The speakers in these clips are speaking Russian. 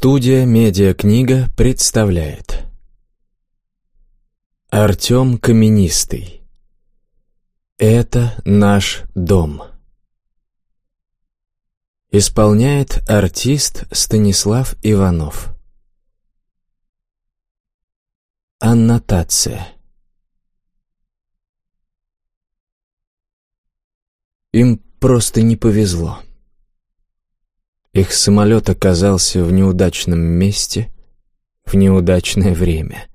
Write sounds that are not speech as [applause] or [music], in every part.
Студия «Медиакнига» представляет. Артем Каменистый. Это наш дом Исполняет артист Станислав Иванов. Аннотация. Им просто не повезло. Их самолет оказался в неудачном месте в неудачное время.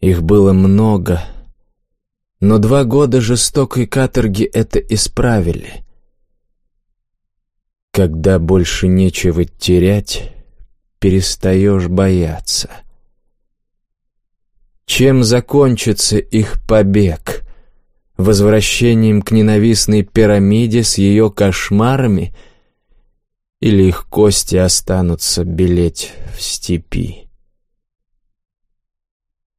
Их было много, но два года жестокой каторги это исправили. Когда больше нечего терять, перестаешь бояться. Чем закончится их побег? Возвращением к ненавистной пирамиде с ее кошмарами — или их кости останутся белеть в степи.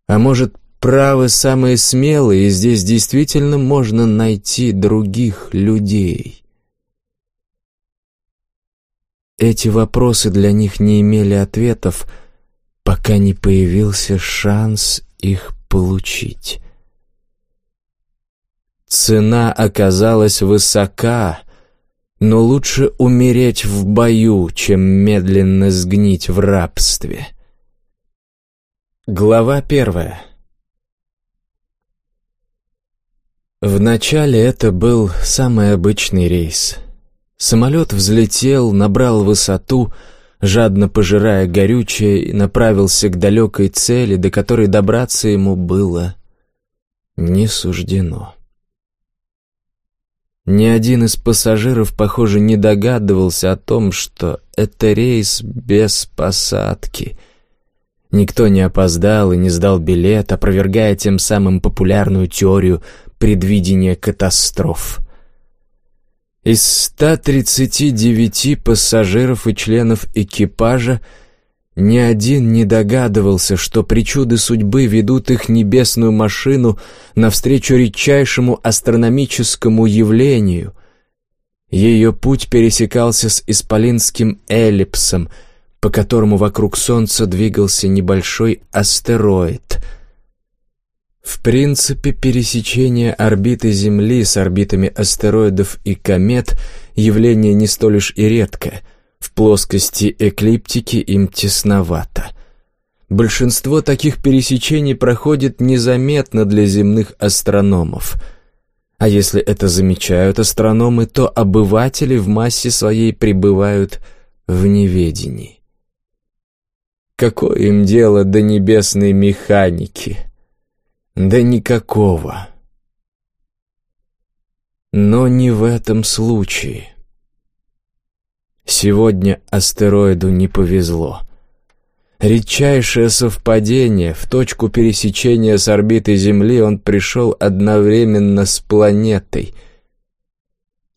А может, правы самые смелые, и здесь действительно можно найти других людей? Эти вопросы для них не имели ответов, пока не появился шанс их получить. Цена оказалась высока, но лучше умереть в бою, чем медленно сгнить в рабстве. Глава первая Вначале это был самый обычный рейс. Самолет взлетел, набрал высоту, жадно пожирая горючее, и направился к далекой цели, до которой добраться ему было не суждено. Ни один из пассажиров, похоже, не догадывался о том, что это рейс без посадки. Никто не опоздал и не сдал билет, опровергая тем самым популярную теорию предвидения катастроф. Из 139 пассажиров и членов экипажа ни один не догадывался, что причуды судьбы ведут их небесную машину навстречу редчайшему астрономическому явлению. Ее путь пересекался с исполинским эллипсом, по которому вокруг Солнца двигался небольшой астероид. В принципе, пересечение орбиты Земли с орбитами астероидов и комет — явление не столь уж и редкое — в плоскости эклиптики им тесновато. Большинство таких пересечений проходит незаметно для земных астрономов. А если это замечают астрономы, то обыватели в массе своей пребывают в неведении. Какое им дело до небесной механики? Да никакого. Но не в этом случае. Сегодня астероиду не повезло. Редчайшее совпадение, в точку пересечения с орбитой Земли он пришел одновременно с планетой.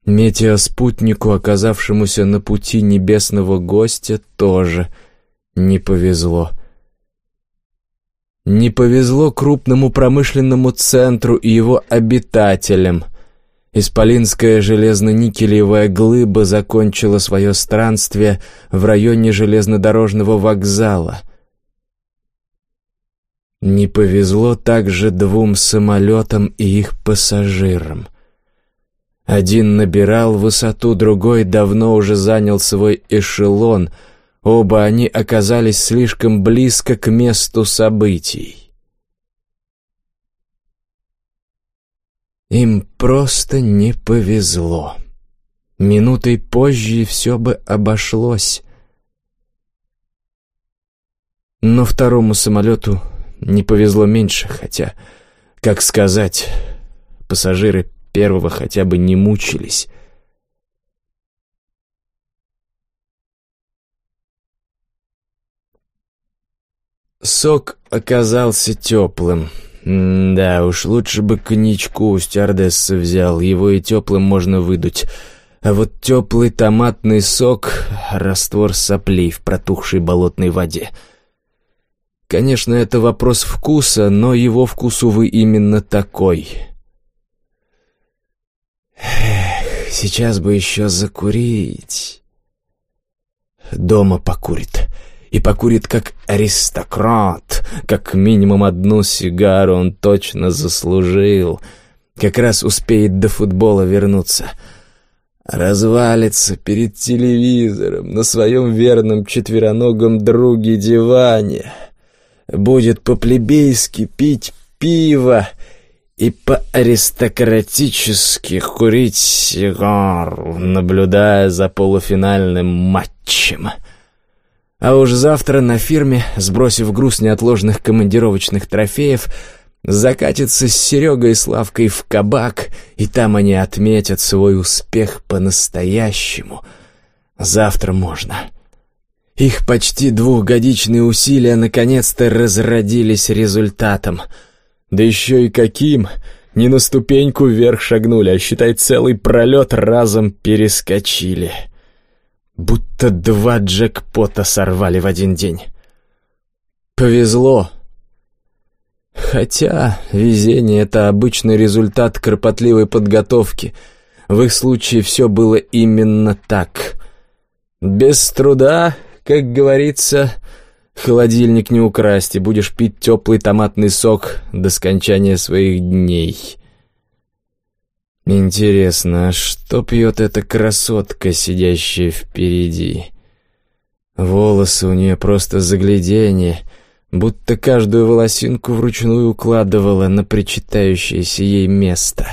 Метеоспутнику, оказавшемуся на пути небесного гостя, тоже не повезло. Не повезло крупному промышленному центру и его обитателям — Исполинская железно-никелевая глыба закончила свое странствие в районе железнодорожного вокзала. Не повезло также двум самолетам и их пассажирам. Один набирал высоту, другой давно уже занял свой эшелон. Оба они оказались слишком близко к месту событий. Им просто не повезло. Минутой позже все бы обошлось. Но второму самолету не повезло меньше, хотя, как сказать, пассажиры первого хотя бы не мучились. Сок оказался теплым. «Да уж, лучше бы коньячку у стюардессы взял, его и теплым можно выдуть. А вот теплый томатный сок — раствор соплей в протухшей болотной воде. Конечно, это вопрос вкуса, но его вкус, увы, именно такой. Эх, сейчас бы еще закурить. дома покурит. И покурит как аристократ. Как минимум одну сигару он точно заслужил. Как раз успеет до футбола вернуться. Развалится перед телевизором на своем верном четвероногом друге диване. Будет по-плебейски пить пиво и по-аристократически курить сигару, наблюдая за полуфинальным матчем. А уж завтра на фирме, сбросив груз неотложных командировочных трофеев, закатится с Серегой и Славкой в кабак, и там они отметят свой успех по-настоящему. Завтра можно. Их почти двухгодичные усилия наконец-то разродились результатом — да еще и каким! Не на ступеньку вверх шагнули, а, считай, целый пролет разом перескочили. Будто два джекпота сорвали в один день. Повезло. Хотя везение — это обычный результат кропотливой подготовки. В их случае все было именно так. Без труда, как говорится, Холодильник не украсть, и будешь пить теплый томатный сок до скончания своих дней. Интересно, а что пьет эта красотка, сидящая впереди? Волосы у нее просто загляденье, будто каждую волосинку вручную укладывала на причитающееся ей место.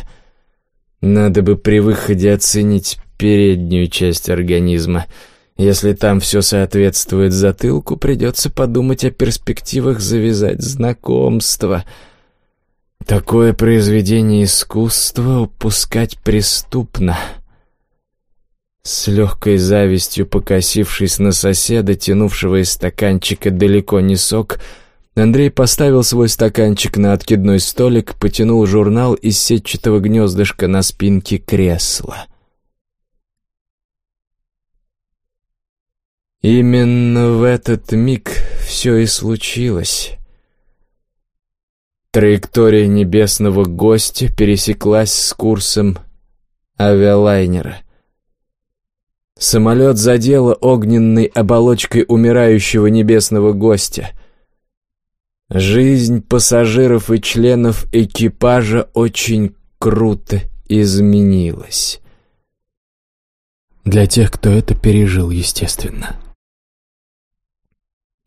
Надо бы при выходе оценить переднюю часть организма — если там все соответствует затылку, придется подумать о перспективах завязать знакомство. Такое произведение искусства упускать преступно. С легкой завистью покосившись на соседа, тянувшего из стаканчика далеко не сок, Андрей поставил свой стаканчик на откидной столик, потянул журнал из сетчатого гнездышка на спинке кресла — Именно в этот миг все и случилось. Траектория небесного гостя пересеклась с курсом авиалайнера. Самолет задело огненной оболочкой умирающего небесного гостя. Жизнь пассажиров и членов экипажа очень круто изменилась. Для тех, кто это пережил, естественно.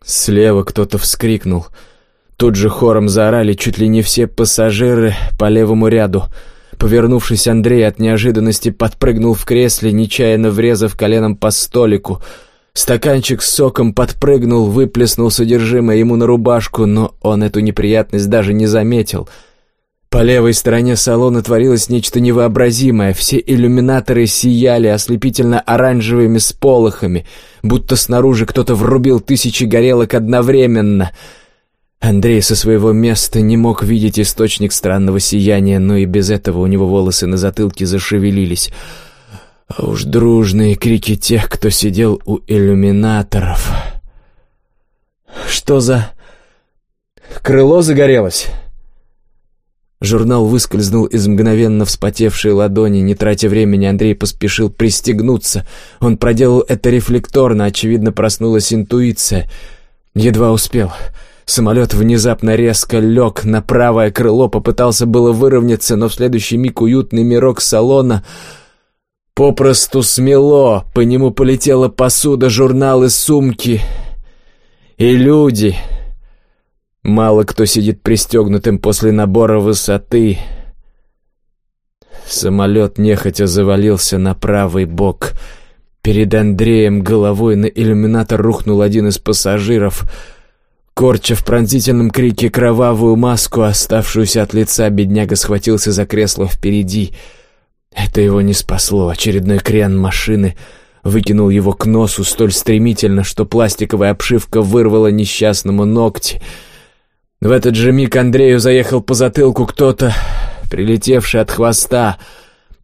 Слева кто-то вскрикнул. Тут же хором заорали чуть ли не все пассажиры по левому ряду. Повернувшись, Андрей от неожиданности подпрыгнул в кресле, нечаянно врезав коленом по столику. Стаканчик с соком подпрыгнул, выплеснул содержимое ему на рубашку, но он эту неприятность даже не заметил — по левой стороне салона творилось нечто невообразимое. Все иллюминаторы сияли ослепительно-оранжевыми сполохами, будто снаружи кто-то врубил тысячи горелок одновременно. Андрей со своего места не мог видеть источник странного сияния, но и без этого у него волосы на затылке зашевелились. А уж дружные крики тех, кто сидел у иллюминаторов. «Что за...» «Крыло загорелось?» Журнал выскользнул из мгновенно вспотевшей ладони. Не тратя времени, Андрей поспешил пристегнуться. Он проделал это рефлекторно, очевидно, проснулась интуиция. Едва успел. Самолет внезапно резко лег на правое крыло, попытался было выровняться, но в следующий миг уютный мирок салона попросту смело. По нему полетела посуда, журналы, сумки и люди... Мало кто сидит пристегнутым после набора высоты. Самолет нехотя завалился на правый бок. Перед Андреем головой на иллюминатор рухнул один из пассажиров. Корча в пронзительном крике кровавую маску, оставшуюся от лица, бедняга схватился за кресло впереди. Это его не спасло. Очередной крен машины выкинул его к носу столь стремительно, что пластиковая обшивка вырвала несчастному ногти — в этот же миг Андрею заехал по затылку кто-то, прилетевший от хвоста.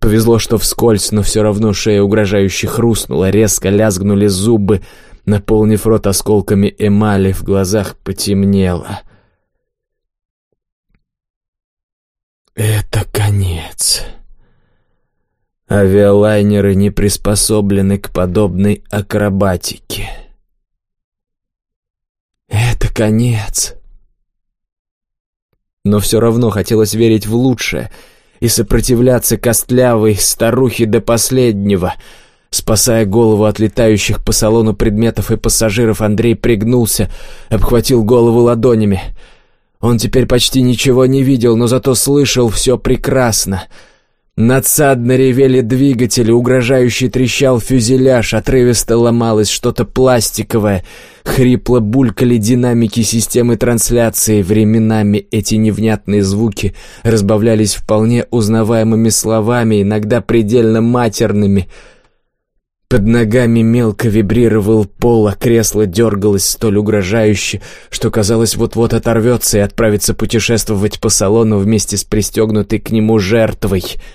Повезло, что вскользь, но все равно шея угрожающе хрустнула, резко лязгнули зубы, наполнив рот осколками эмали, в глазах потемнело. «Это конец». Авиалайнеры не приспособлены к подобной акробатике. Это конец. Но все равно хотелось верить в лучшее и сопротивляться костлявой старухе до последнего — Спасая голову от летающих по салону предметов и пассажиров, Андрей пригнулся, обхватил голову ладонями. Он теперь почти ничего не видел, но зато слышал все прекрасно — Надсадно ревели двигатели, угрожающий трещал фюзеляж, отрывисто ломалось что-то пластиковое, хрипло булькали динамики системы трансляции, временами эти невнятные звуки разбавлялись вполне узнаваемыми словами, иногда предельно матерными. Под ногами мелко вибрировал пол, а кресло дергалось столь угрожающе, что казалось вот-вот оторвется и отправится путешествовать по салону вместе с пристегнутой к нему жертвой —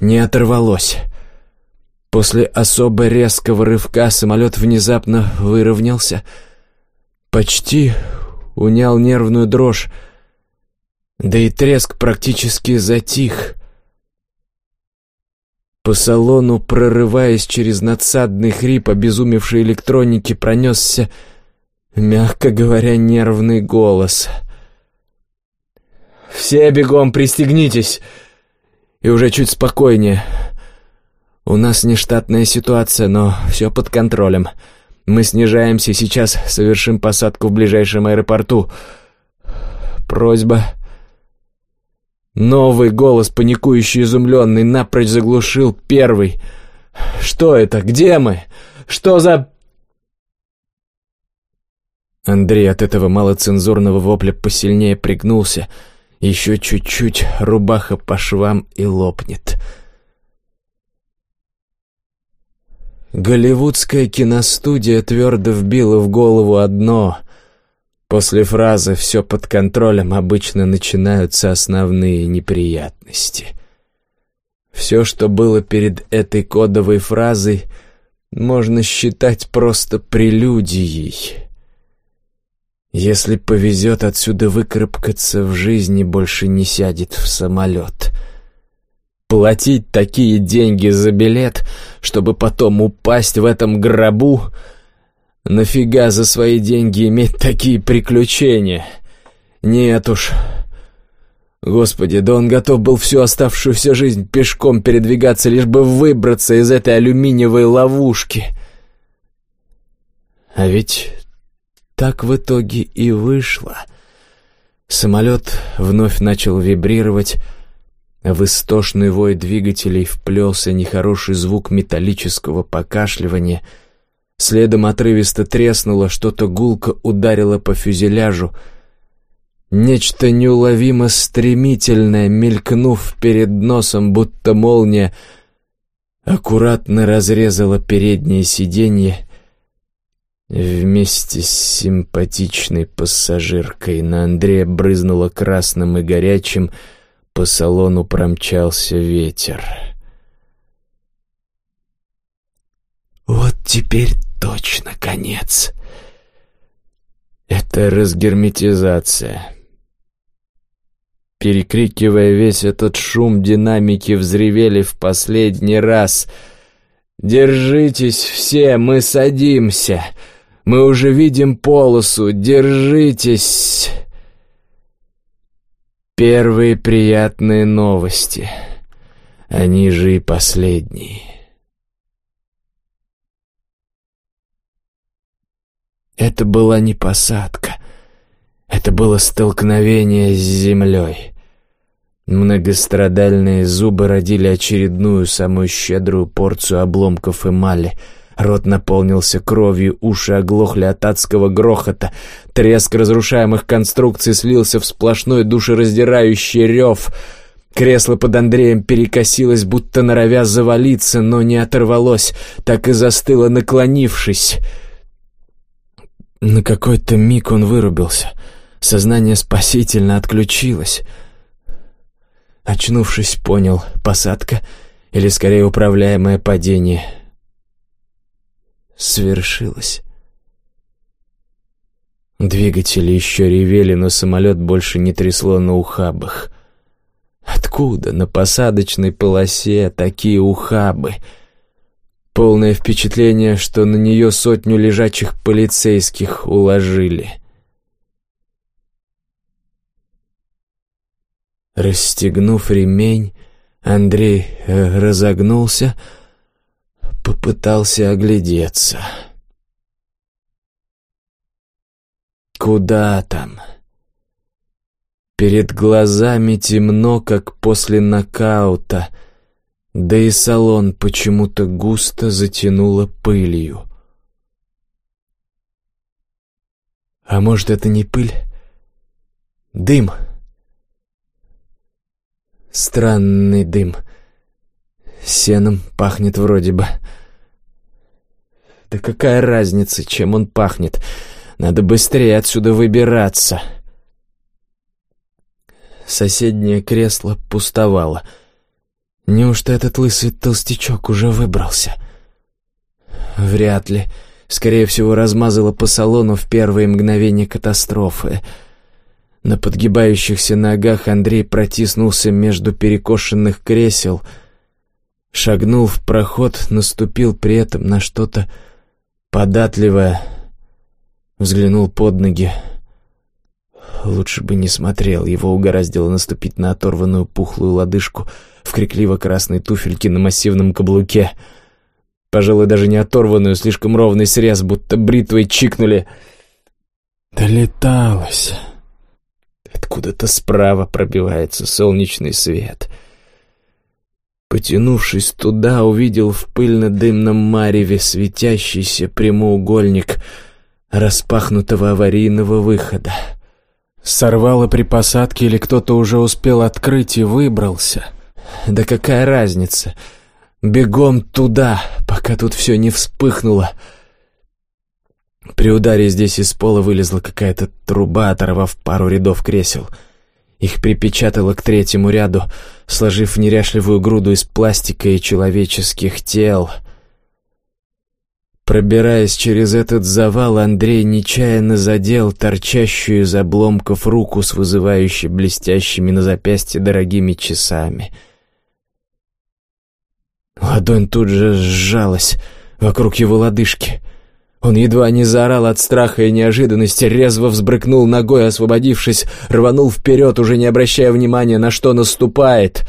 не оторвалось. После особо резкого рывка самолет внезапно выровнялся, почти унял нервную дрожь, да и треск практически затих. По салону, прорываясь через надсадный хрип обезумевшей электроники, пронесся, мягко говоря, нервный голос. «Все бегом пристегнитесь!» и уже чуть спокойнее. У нас нештатная ситуация, но все под контролем. Мы снижаемся, сейчас совершим посадку в ближайшем аэропорту. Просьба... Новый голос, паникующий изумленный, напрочь заглушил первый. «Что это? Где мы? Что за...» Андрей от этого малоцензурного вопля посильнее пригнулся — еще чуть-чуть, рубаха по швам и лопнет. Голливудская киностудия твердо вбила в голову одно. После фразы «все под контролем» обычно начинаются основные неприятности. Все, что было перед этой кодовой фразой, можно считать просто прелюдией. Если повезет отсюда выкарабкаться в жизни, больше не сядет в самолет. Платить такие деньги за билет, чтобы потом упасть в этом гробу? Нафига за свои деньги иметь такие приключения? Нет уж. Господи, да он готов был всю оставшуюся жизнь пешком передвигаться, лишь бы выбраться из этой алюминиевой ловушки. А ведь так в итоге и вышло. Самолет вновь начал вибрировать, в истошный вой двигателей вплелся нехороший звук металлического покашливания. Следом отрывисто треснуло, что-то гулко ударило по фюзеляжу. Нечто неуловимо стремительное, мелькнув перед носом, будто молния, аккуратно разрезало переднее сиденье Вместе с симпатичной пассажиркой на Андрея брызнуло красным и горячим, по салону промчался ветер. «Вот теперь точно конец!» Это разгерметизация. Перекрикивая весь этот шум, динамики взревели в последний раз. «Держитесь все, мы садимся!» Мы уже видим полосу. Держитесь!» Первые приятные новости. Они же и последние. Это была не посадка. Это было столкновение с землей. Многострадальные зубы родили очередную, самую щедрую порцию обломков эмали — Рот наполнился кровью, уши оглохли от адского грохота. Треск разрушаемых конструкций слился в сплошной душераздирающий рев. Кресло под Андреем перекосилось, будто норовя завалиться, но не оторвалось, так и застыло, наклонившись. На какой-то миг он вырубился. Сознание спасительно отключилось. Очнувшись, понял, посадка или, скорее, управляемое падение — свершилось. Двигатели еще ревели, но самолет больше не трясло на ухабах. Откуда на посадочной полосе такие ухабы? Полное впечатление, что на нее сотню лежачих полицейских уложили. Расстегнув ремень, Андрей э, разогнулся, попытался оглядеться. Куда там? Перед глазами темно, как после нокаута, да и салон почему-то густо затянуло пылью. А может, это не пыль? Дым. Странный дым. Сеном пахнет вроде бы. Да какая разница, чем он пахнет? Надо быстрее отсюда выбираться. Соседнее кресло пустовало. Неужто этот лысый толстячок уже выбрался? Вряд ли. Скорее всего, размазало по салону в первые мгновения катастрофы. На подгибающихся ногах Андрей протиснулся между перекошенных кресел, шагнул в проход, наступил при этом на что-то податливое, взглянул под ноги. Лучше бы не смотрел, его угораздило наступить на оторванную пухлую лодыжку в крикливо-красной туфельке на массивном каблуке. Пожалуй, даже не оторванную, слишком ровный срез, будто бритвой чикнули. Долеталось. Откуда-то справа пробивается солнечный свет. Потянувшись туда, увидел в пыльно-дымном мареве светящийся прямоугольник распахнутого аварийного выхода. Сорвало при посадке или кто-то уже успел открыть и выбрался. Да какая разница? Бегом туда, пока тут все не вспыхнуло. При ударе здесь из пола вылезла какая-то труба, оторвав пару рядов кресел. Их припечатало к третьему ряду, сложив неряшливую груду из пластика и человеческих тел — Пробираясь через этот завал, Андрей нечаянно задел торчащую из обломков руку с вызывающей блестящими на запястье дорогими часами. Ладонь тут же сжалась вокруг его лодыжки. Он едва не заорал от страха и неожиданности, резво взбрыкнул ногой, освободившись, рванул вперед, уже не обращая внимания, на что наступает.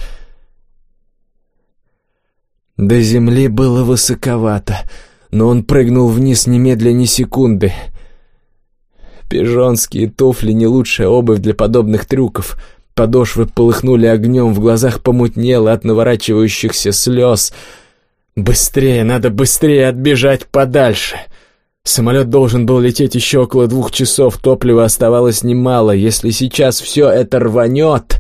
До земли было высоковато — но он прыгнул вниз немедля ни секунды. Пижонские туфли — не лучшая обувь для подобных трюков. Подошвы полыхнули огнем, в глазах помутнело от наворачивающихся слез. «Быстрее, надо быстрее отбежать подальше!» Самолет должен был лететь еще около двух часов, топлива оставалось немало. Если сейчас все это рванет...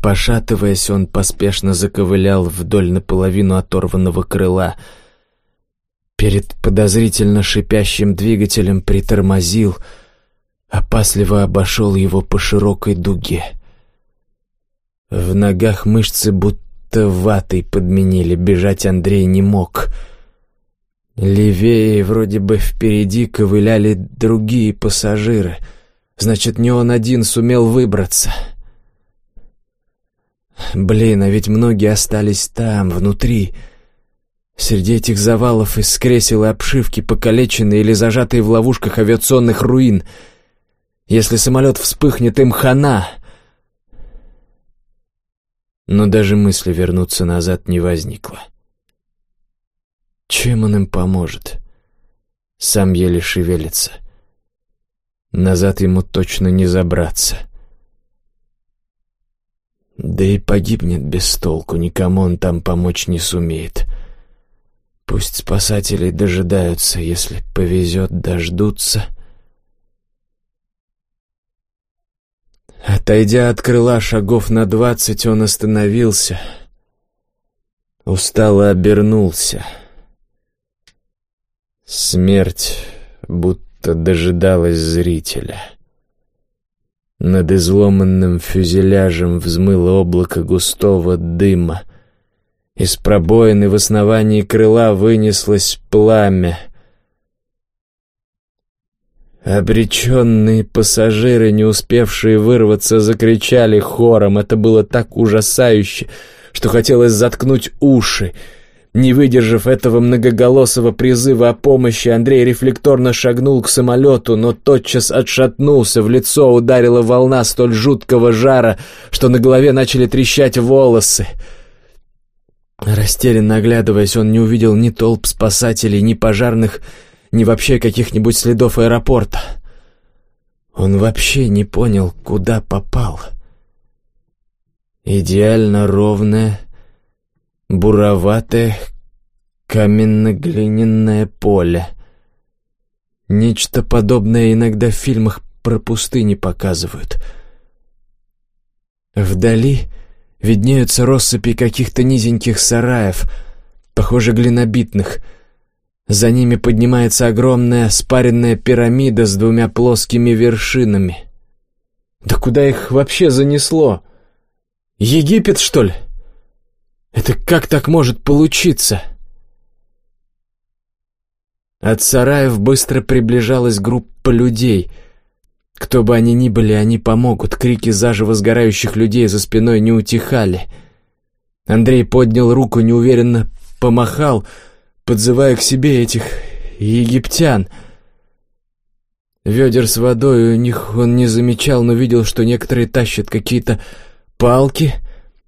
Пошатываясь, он поспешно заковылял вдоль наполовину оторванного крыла. Перед подозрительно шипящим двигателем притормозил, опасливо обошел его по широкой дуге. В ногах мышцы будто ватой подменили, бежать Андрей не мог. Левее, вроде бы впереди, ковыляли другие пассажиры. Значит, не он один сумел выбраться. — Блин, а ведь многие остались там, внутри. Среди этих завалов из кресел и обшивки, покалеченные или зажатые в ловушках авиационных руин. Если самолет вспыхнет, им хана. Но даже мысли вернуться назад не возникло. Чем он им поможет? Сам еле шевелится. Назад ему точно не забраться. Да и погибнет без толку, никому он там помочь не сумеет. Пусть спасатели дожидаются, если повезет, дождутся. Отойдя от крыла шагов на двадцать, он остановился. Устало обернулся. Смерть будто дожидалась зрителя. Над изломанным фюзеляжем взмыло облако густого дыма. Из пробоины в основании крыла вынеслось пламя. Обреченные пассажиры, не успевшие вырваться, закричали хором. Это было так ужасающе, что хотелось заткнуть уши. Не выдержав этого многоголосого призыва о помощи, Андрей рефлекторно шагнул к самолету, но тотчас отшатнулся, в лицо ударила волна столь жуткого жара, что на голове начали трещать волосы. Растерянно оглядываясь, он не увидел ни толп спасателей, ни пожарных, ни вообще каких-нибудь следов аэропорта. Он вообще не понял, куда попал. Идеально ровное, буроватое, каменно-глиняное поле. Нечто подобное иногда в фильмах про пустыни показывают. Вдали виднеются россыпи каких-то низеньких сараев, похоже, глинобитных. За ними поднимается огромная спаренная пирамида с двумя плоскими вершинами. Да куда их вообще занесло? Египет, что ли? Это как так может получиться? От сараев быстро приближалась группа людей — кто бы они ни были, они помогут. Крики заживо сгорающих людей за спиной не утихали. Андрей поднял руку, неуверенно помахал, подзывая к себе этих египтян. Ведер с водой у них он не замечал, но видел, что некоторые тащат какие-то палки,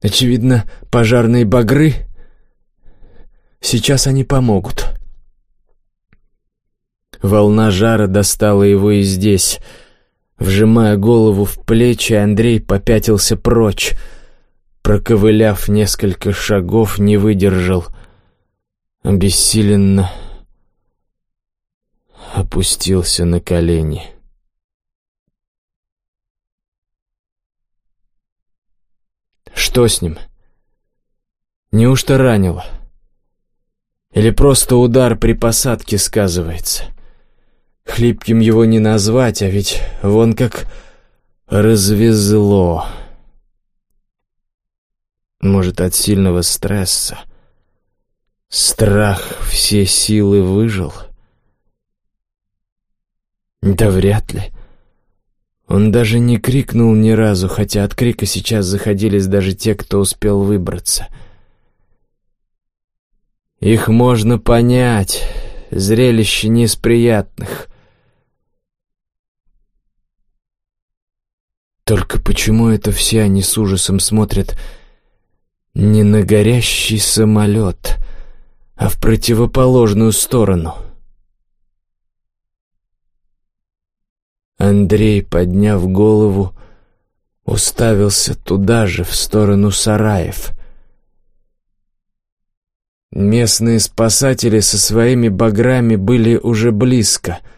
очевидно, пожарные багры. Сейчас они помогут. Волна жара достала его и здесь — Вжимая голову в плечи, Андрей попятился прочь. Проковыляв несколько шагов, не выдержал. Обессиленно опустился на колени. Что с ним? Неужто ранило? Или просто удар при посадке сказывается? — Хлипким его не назвать, а ведь вон как развезло. Может, от сильного стресса. Страх все силы выжил? Да вряд ли. Он даже не крикнул ни разу, хотя от крика сейчас заходились даже те, кто успел выбраться. Их можно понять. Зрелище не из приятных. Только почему это все они с ужасом смотрят не на горящий самолет, а в противоположную сторону? Андрей, подняв голову, уставился туда же, в сторону сараев. Местные спасатели со своими баграми были уже близко —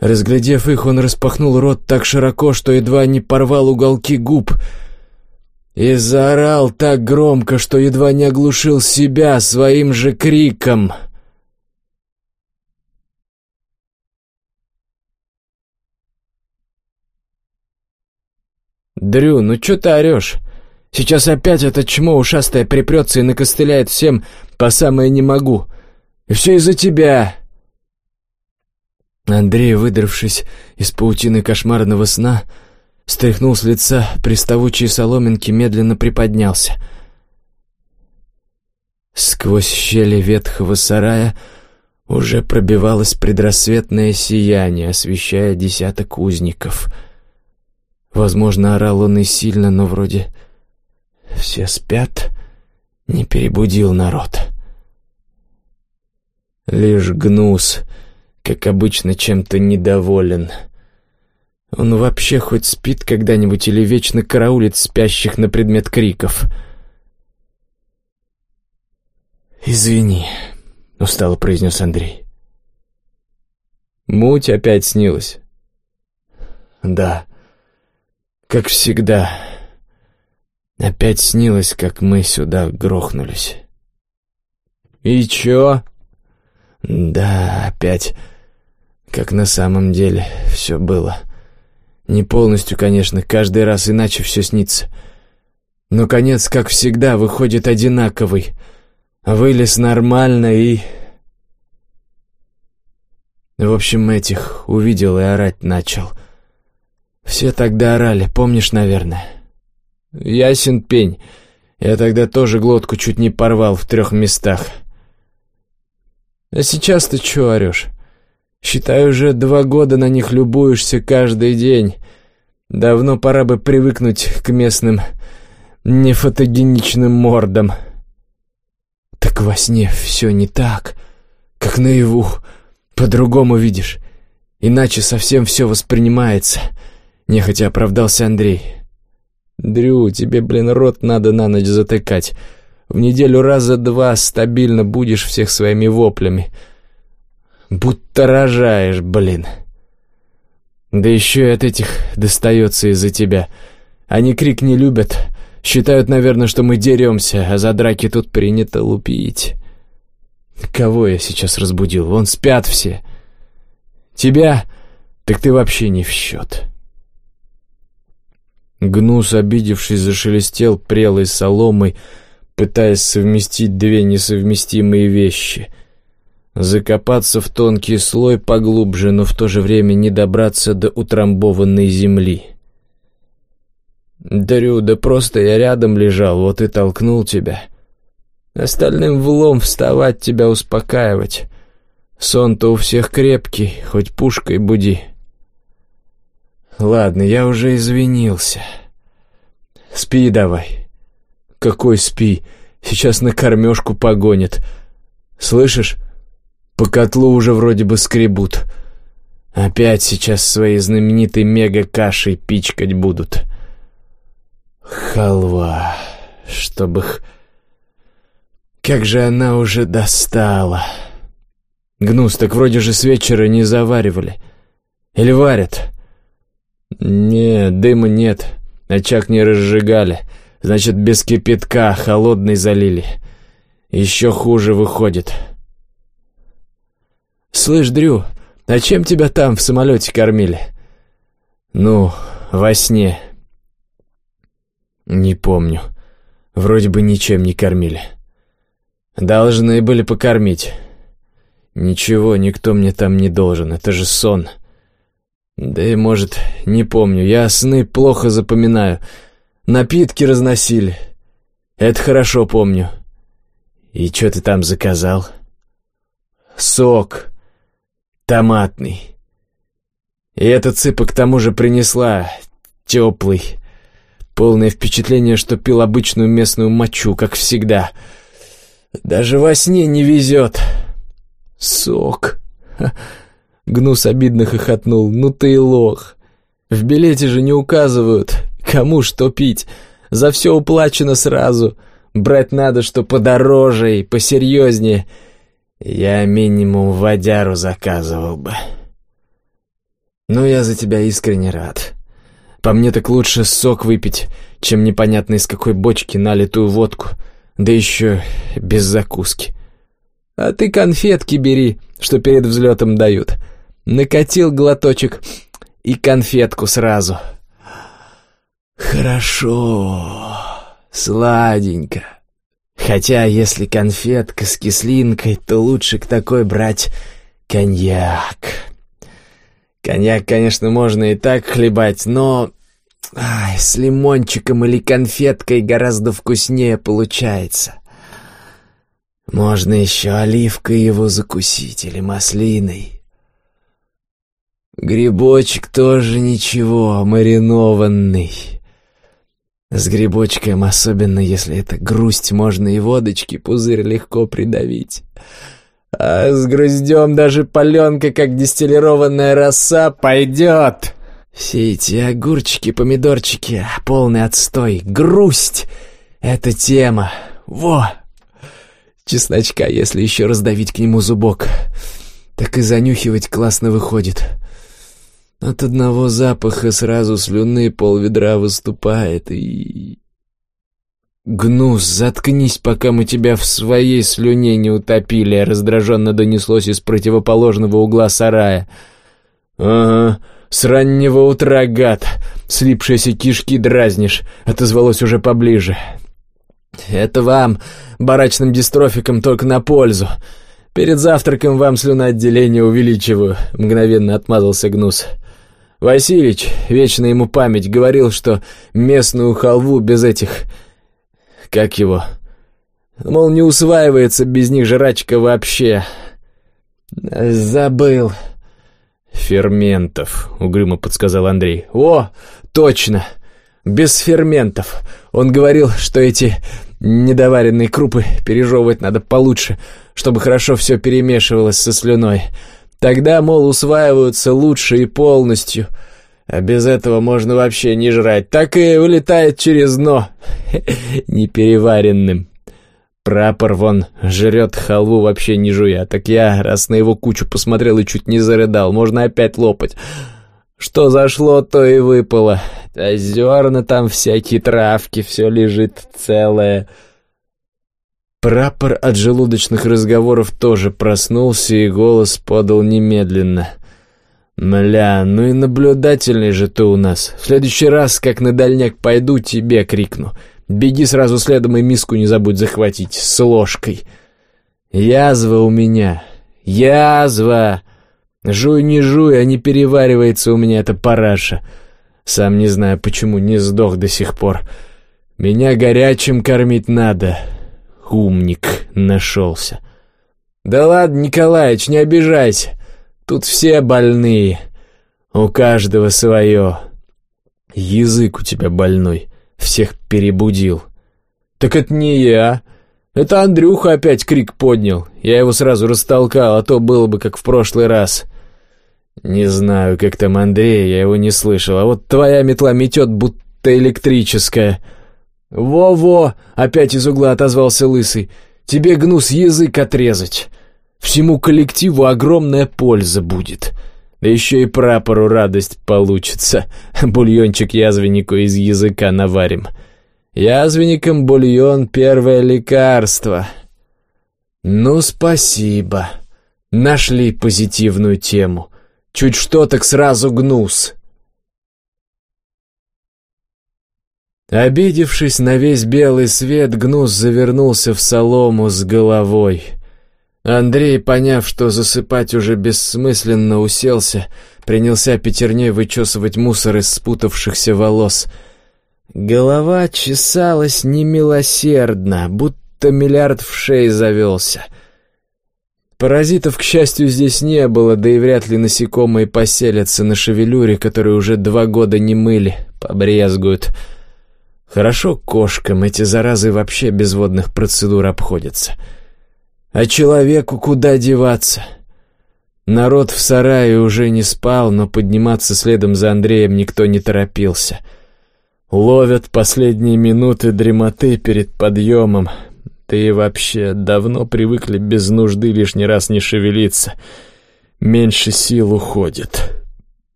Разглядев их, он распахнул рот так широко, что едва не порвал уголки губ и заорал так громко, что едва не оглушил себя своим же криком. «Дрю, ну чё ты орёшь? Сейчас опять это чмо ушастое припрётся и накостыляет всем по самое не могу. И всё из-за тебя!» Андрей, выдравшись из паутины кошмарного сна, стряхнул с лица приставучие соломинки, медленно приподнялся. Сквозь щели ветхого сарая уже пробивалось предрассветное сияние, освещая десяток узников. Возможно, орал он и сильно, но вроде все спят, не перебудил народ. Лишь гнус — как обычно, чем-то недоволен. Он вообще хоть спит когда-нибудь или вечно караулит спящих на предмет криков? «Извини», — устало произнес Андрей. «Муть опять снилась?» «Да, как всегда. Опять снилось, как мы сюда грохнулись». «И чё?» «Да, опять...» Как на самом деле все было. Не полностью, конечно, каждый раз иначе все снится. Но конец, как всегда, выходит одинаковый. Вылез нормально и... В общем, этих увидел и орать начал. Все тогда орали, помнишь, наверное? Ясен пень. Я тогда тоже глотку чуть не порвал в трех местах. А сейчас ты чё орёшь? Считай, уже два года на них любуешься каждый день. Давно пора бы привыкнуть к местным нефотогеничным мордам. Так во сне все не так, как наяву. По-другому видишь. Иначе совсем все воспринимается. Нехотя оправдался Андрей. Дрю, тебе, блин, рот надо на ночь затыкать. В неделю раза два стабильно будешь всех своими воплями. Будто рожаешь, блин. Да еще и от этих достается из-за тебя. Они крик не любят. Считают, наверное, что мы деремся, а за драки тут принято лупить. Кого я сейчас разбудил? Вон спят все. Тебя? Так ты вообще не в счет. Гнус, обидевшись, зашелестел прелой соломой, пытаясь совместить две несовместимые вещи. Закопаться в тонкий слой поглубже, но в то же время не добраться до утрамбованной земли. «Дарю, да просто я рядом лежал, вот и толкнул тебя. Остальным влом вставать тебя успокаивать. Сон-то у всех крепкий, хоть пушкой буди». «Ладно, я уже извинился. Спи давай». «Какой спи? Сейчас на кормежку погонит. Слышишь? По котлу уже вроде бы скребут. Опять сейчас своей знаменитой мега-кашей пичкать будут. Халва, чтобы их... Как же она уже достала. Гнус, так вроде же с вечера не заваривали. Или варят?» «Не, дыма нет, очаг не разжигали. Значит, без кипятка, холодный залили. Еще хуже выходит». «Слышь, Дрю, а чем тебя там в самолете кормили?» «Ну, во сне». «Не помню. Вроде бы ничем не кормили. Должны были покормить. Ничего, никто мне там не должен, это же сон». Да и, может, не помню. Я сны плохо запоминаю. Напитки разносили. Это хорошо помню. И что ты там заказал? Сок. Томатный. И эта цыпа к тому же принесла. Теплый. Полное впечатление, что пил обычную местную мочу, как всегда. Даже во сне не везет. Сок. Ха. Гнус обидно хохотнул. «Ну ты и лох. В билете же не указывают, кому что пить. За все уплачено сразу. Брать надо, что подороже и посерьезнее. Я минимум водяру заказывал бы. Ну, я за тебя искренне рад. По мне так лучше сок выпить, чем непонятно из какой бочки налитую водку, да еще без закуски. А ты конфетки бери, что перед взлетом дают». Накатил глоточек и конфетку сразу. Хорошо, сладенько. Хотя, если конфетка с кислинкой, то лучше к такой брать коньяк. Коньяк, конечно, можно и так хлебать, но... Ай, с лимончиком или конфеткой гораздо вкуснее получается. Можно еще оливкой его закусить или маслиной. Грибочек тоже ничего, маринованный. С грибочком, особенно если это грусть, можно и водочки пузырь легко придавить. А с груздем даже паленка, как дистиллированная роса, пойдет. Все эти огурчики, помидорчики, полный отстой. Грусть — это тема. Во! Чесночка, если еще раздавить к нему зубок, так и занюхивать классно выходит. — от одного запаха сразу слюны полведра выступает и... «Гнус, заткнись, пока мы тебя в своей слюне не утопили», — раздраженно донеслось из противоположного угла сарая. «Ага, с раннего утра, гад, слипшиеся кишки дразнишь», — отозвалось уже поближе. «Это вам, барачным дистрофикам, только на пользу. Перед завтраком вам слюноотделение увеличиваю», — мгновенно отмазался Гнус. «Гнус». Васильич, вечно ему память, говорил, что местную халву без этих... как его? Мол, не усваивается без них жрачка вообще. Забыл. Ферментов, угрюмо подсказал Андрей. О, точно. Без ферментов. Он говорил, что эти недоваренные крупы пережевывать надо получше, чтобы хорошо все перемешивалось со слюной. Тогда, мол, усваиваются лучше и полностью. А без этого можно вообще не жрать. Так и вылетает через дно. [laughs] Непереваренным. Прапор вон жрет халву вообще не жуя. Так я раз на его кучу посмотрел и чуть не зарыдал. Можно опять лопать. Что зашло, то и выпало. А зерна там всякие травки, все лежит целое. Прапор от желудочных разговоров тоже проснулся и голос подал немедленно. «Мля, ну и наблюдательный же ты у нас. В следующий раз, как на дальняк пойду, тебе крикну. Беги сразу следом и миску не забудь захватить, с ложкой. Язва у меня, язва!» Жуй не жуй, а не переваривается у меня эта параша. Сам не знаю, почему не сдох до сих пор. Меня горячим кормить надо. Умник нашелся. Да ладно, Николаич, не обижайся. Тут все больные. У каждого свое. Язык у тебя больной. Всех перебудил. Так это не я. Это Андрюха опять крик поднял. Я его сразу растолкал, а то было бы как в прошлый раз. Не знаю, как там Андрей, я его не слышал. А вот твоя метла метет, будто электрическая. Во-во, опять из угла отозвался лысый. Тебе гнус язык отрезать. Всему коллективу огромная польза будет. Да еще и прапору радость получится. [laughs] Бульончик язвеннику из языка наварим. — Язвенникам бульон — первое лекарство. Ну, спасибо. Нашли позитивную тему. Чуть что, так сразу гнус. Обидевшись на весь белый свет, гнус завернулся в солому с головой. Андрей, поняв, что засыпать уже бессмысленно, уселся, принялся пятерней вычесывать мусор из спутавшихся волос — Голова чесалась немилосердно, будто миллиард в шее завелся. Паразитов, к счастью, здесь не было, да и вряд ли насекомые поселятся на шевелюре, которые уже два года не мыли, побрезгуют. Хорошо кошкам эти заразы вообще без водных процедур обходятся. А человеку куда деваться? Народ в сарае уже не спал, но подниматься следом за Андреем никто не торопился — Ловят последние минуты дремоты перед подъемом. Ты вообще давно привыкли без нужды лишний раз не шевелиться. Меньше сил уходит.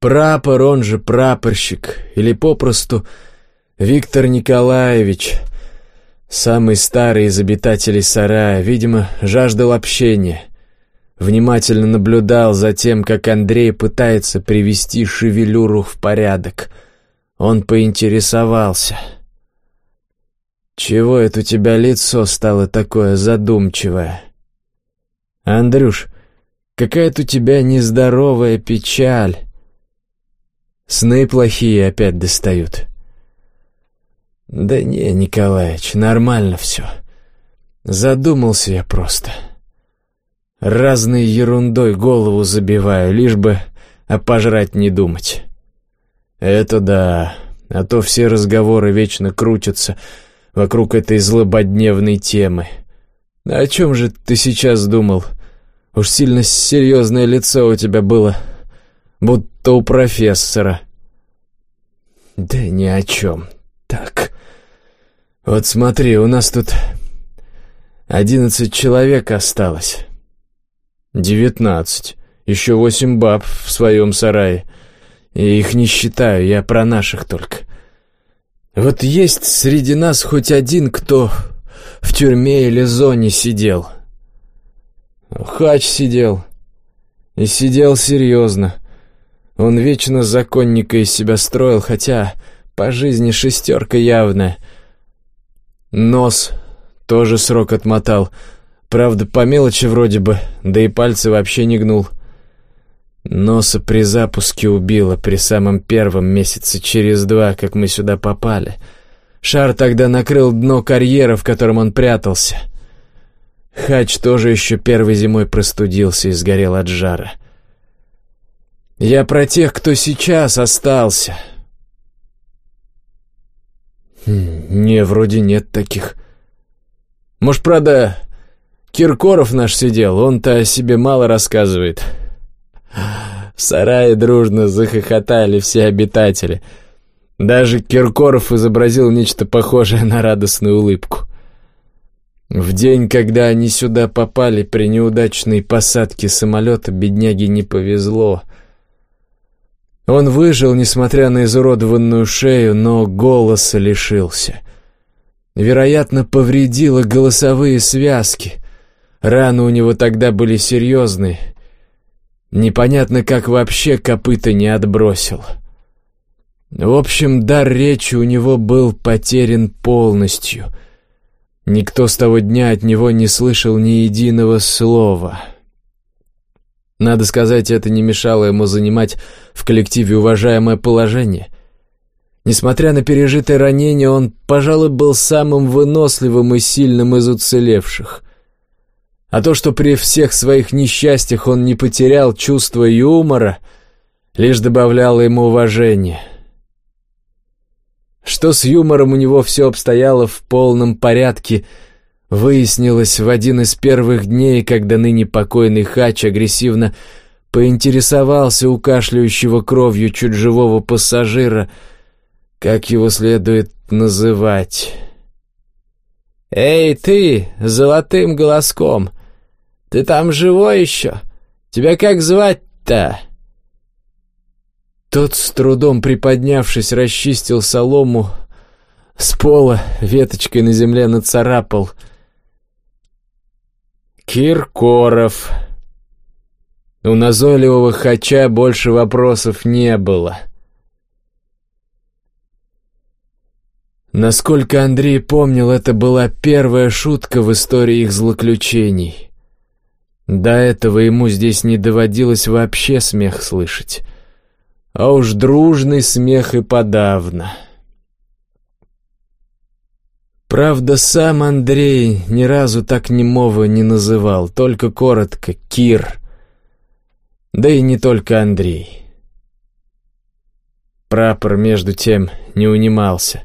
Прапор, он же прапорщик, или попросту Виктор Николаевич, самый старый из обитателей сарая, видимо, жаждал общения внимательно наблюдал за тем, как Андрей пытается привести шевелюру в порядок. Он поинтересовался. «Чего это у тебя лицо стало такое задумчивое?» «Андрюш, какая-то у тебя нездоровая печаль. Сны плохие опять достают». «Да не, Николаевич, нормально все. Задумался я просто». Разной ерундой голову забиваю, лишь бы о пожрать не думать. Это да, а то все разговоры вечно крутятся вокруг этой злободневной темы. О чем же ты сейчас думал? Уж сильно серьезное лицо у тебя было, будто у профессора. Да ни о чем. Так, вот смотри, у нас тут одиннадцать человек осталось. «Девятнадцать. Еще восемь баб в своем сарае. И их не считаю, я про наших только. Вот есть среди нас хоть один, кто в тюрьме или зоне сидел. Хач сидел. И сидел серьезно. Он вечно законника из себя строил, хотя по жизни шестерка явная. Нос тоже срок отмотал — Правда, по мелочи вроде бы, да и пальцы вообще не гнул. Носа при запуске убило при самом первом месяце через два, как мы сюда попали. Шар тогда накрыл дно карьера, в котором он прятался. Хач тоже еще первой зимой простудился и сгорел от жара. Я про тех, кто сейчас остался. Хм, не, вроде нет таких. Может, правда, Киркоров наш сидел, он-то о себе мало рассказывает. В сарае дружно захохотали все обитатели. Даже Киркоров изобразил нечто похожее на радостную улыбку. В день, когда они сюда попали, при неудачной посадке самолета бедняге не повезло. Он выжил, несмотря на изуродованную шею, но голоса лишился. Вероятно, повредило голосовые связки. Раны у него тогда были серьезные. Непонятно, как вообще копыта не отбросил. В общем, дар речи у него был потерян полностью. Никто с того дня от него не слышал ни единого слова. Надо сказать, это не мешало ему занимать в коллективе уважаемое положение. Несмотря на пережитое ранение, он, пожалуй, был самым выносливым и сильным из уцелевших. А то, что при всех своих несчастьях он не потерял чувство юмора, лишь добавляло ему уважения. Что с юмором у него все обстояло в полном порядке, выяснилось в один из первых дней, когда ныне покойный Хач агрессивно поинтересовался у кашляющего кровью чуть живого пассажира, как его следует называть. «Эй, ты, золотым голоском!» Ты там живой еще? Тебя как звать-то?» Тот, с трудом приподнявшись, расчистил солому с пола, веточкой на земле нацарапал. «Киркоров». У назойливого хача больше вопросов не было. Насколько Андрей помнил, это была первая шутка в истории их злоключений. До этого ему здесь не доводилось вообще смех слышать. А уж дружный смех и подавно. Правда, сам Андрей ни разу так немого не называл, только коротко «Кир». Да и не только Андрей. Прапор, между тем, не унимался.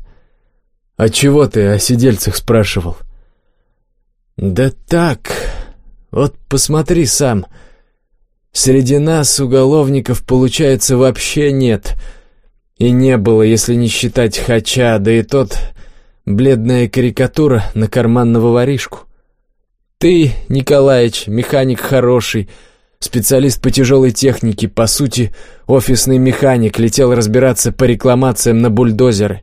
«А чего ты о сидельцах спрашивал?» «Да так...» Вот посмотри сам. Среди нас, уголовников, получается, вообще нет. И не было, если не считать Хача, да и тот бледная карикатура на карманного воришку. Ты, Николаич, механик хороший, специалист по тяжелой технике, по сути, офисный механик, летел разбираться по рекламациям на бульдозеры.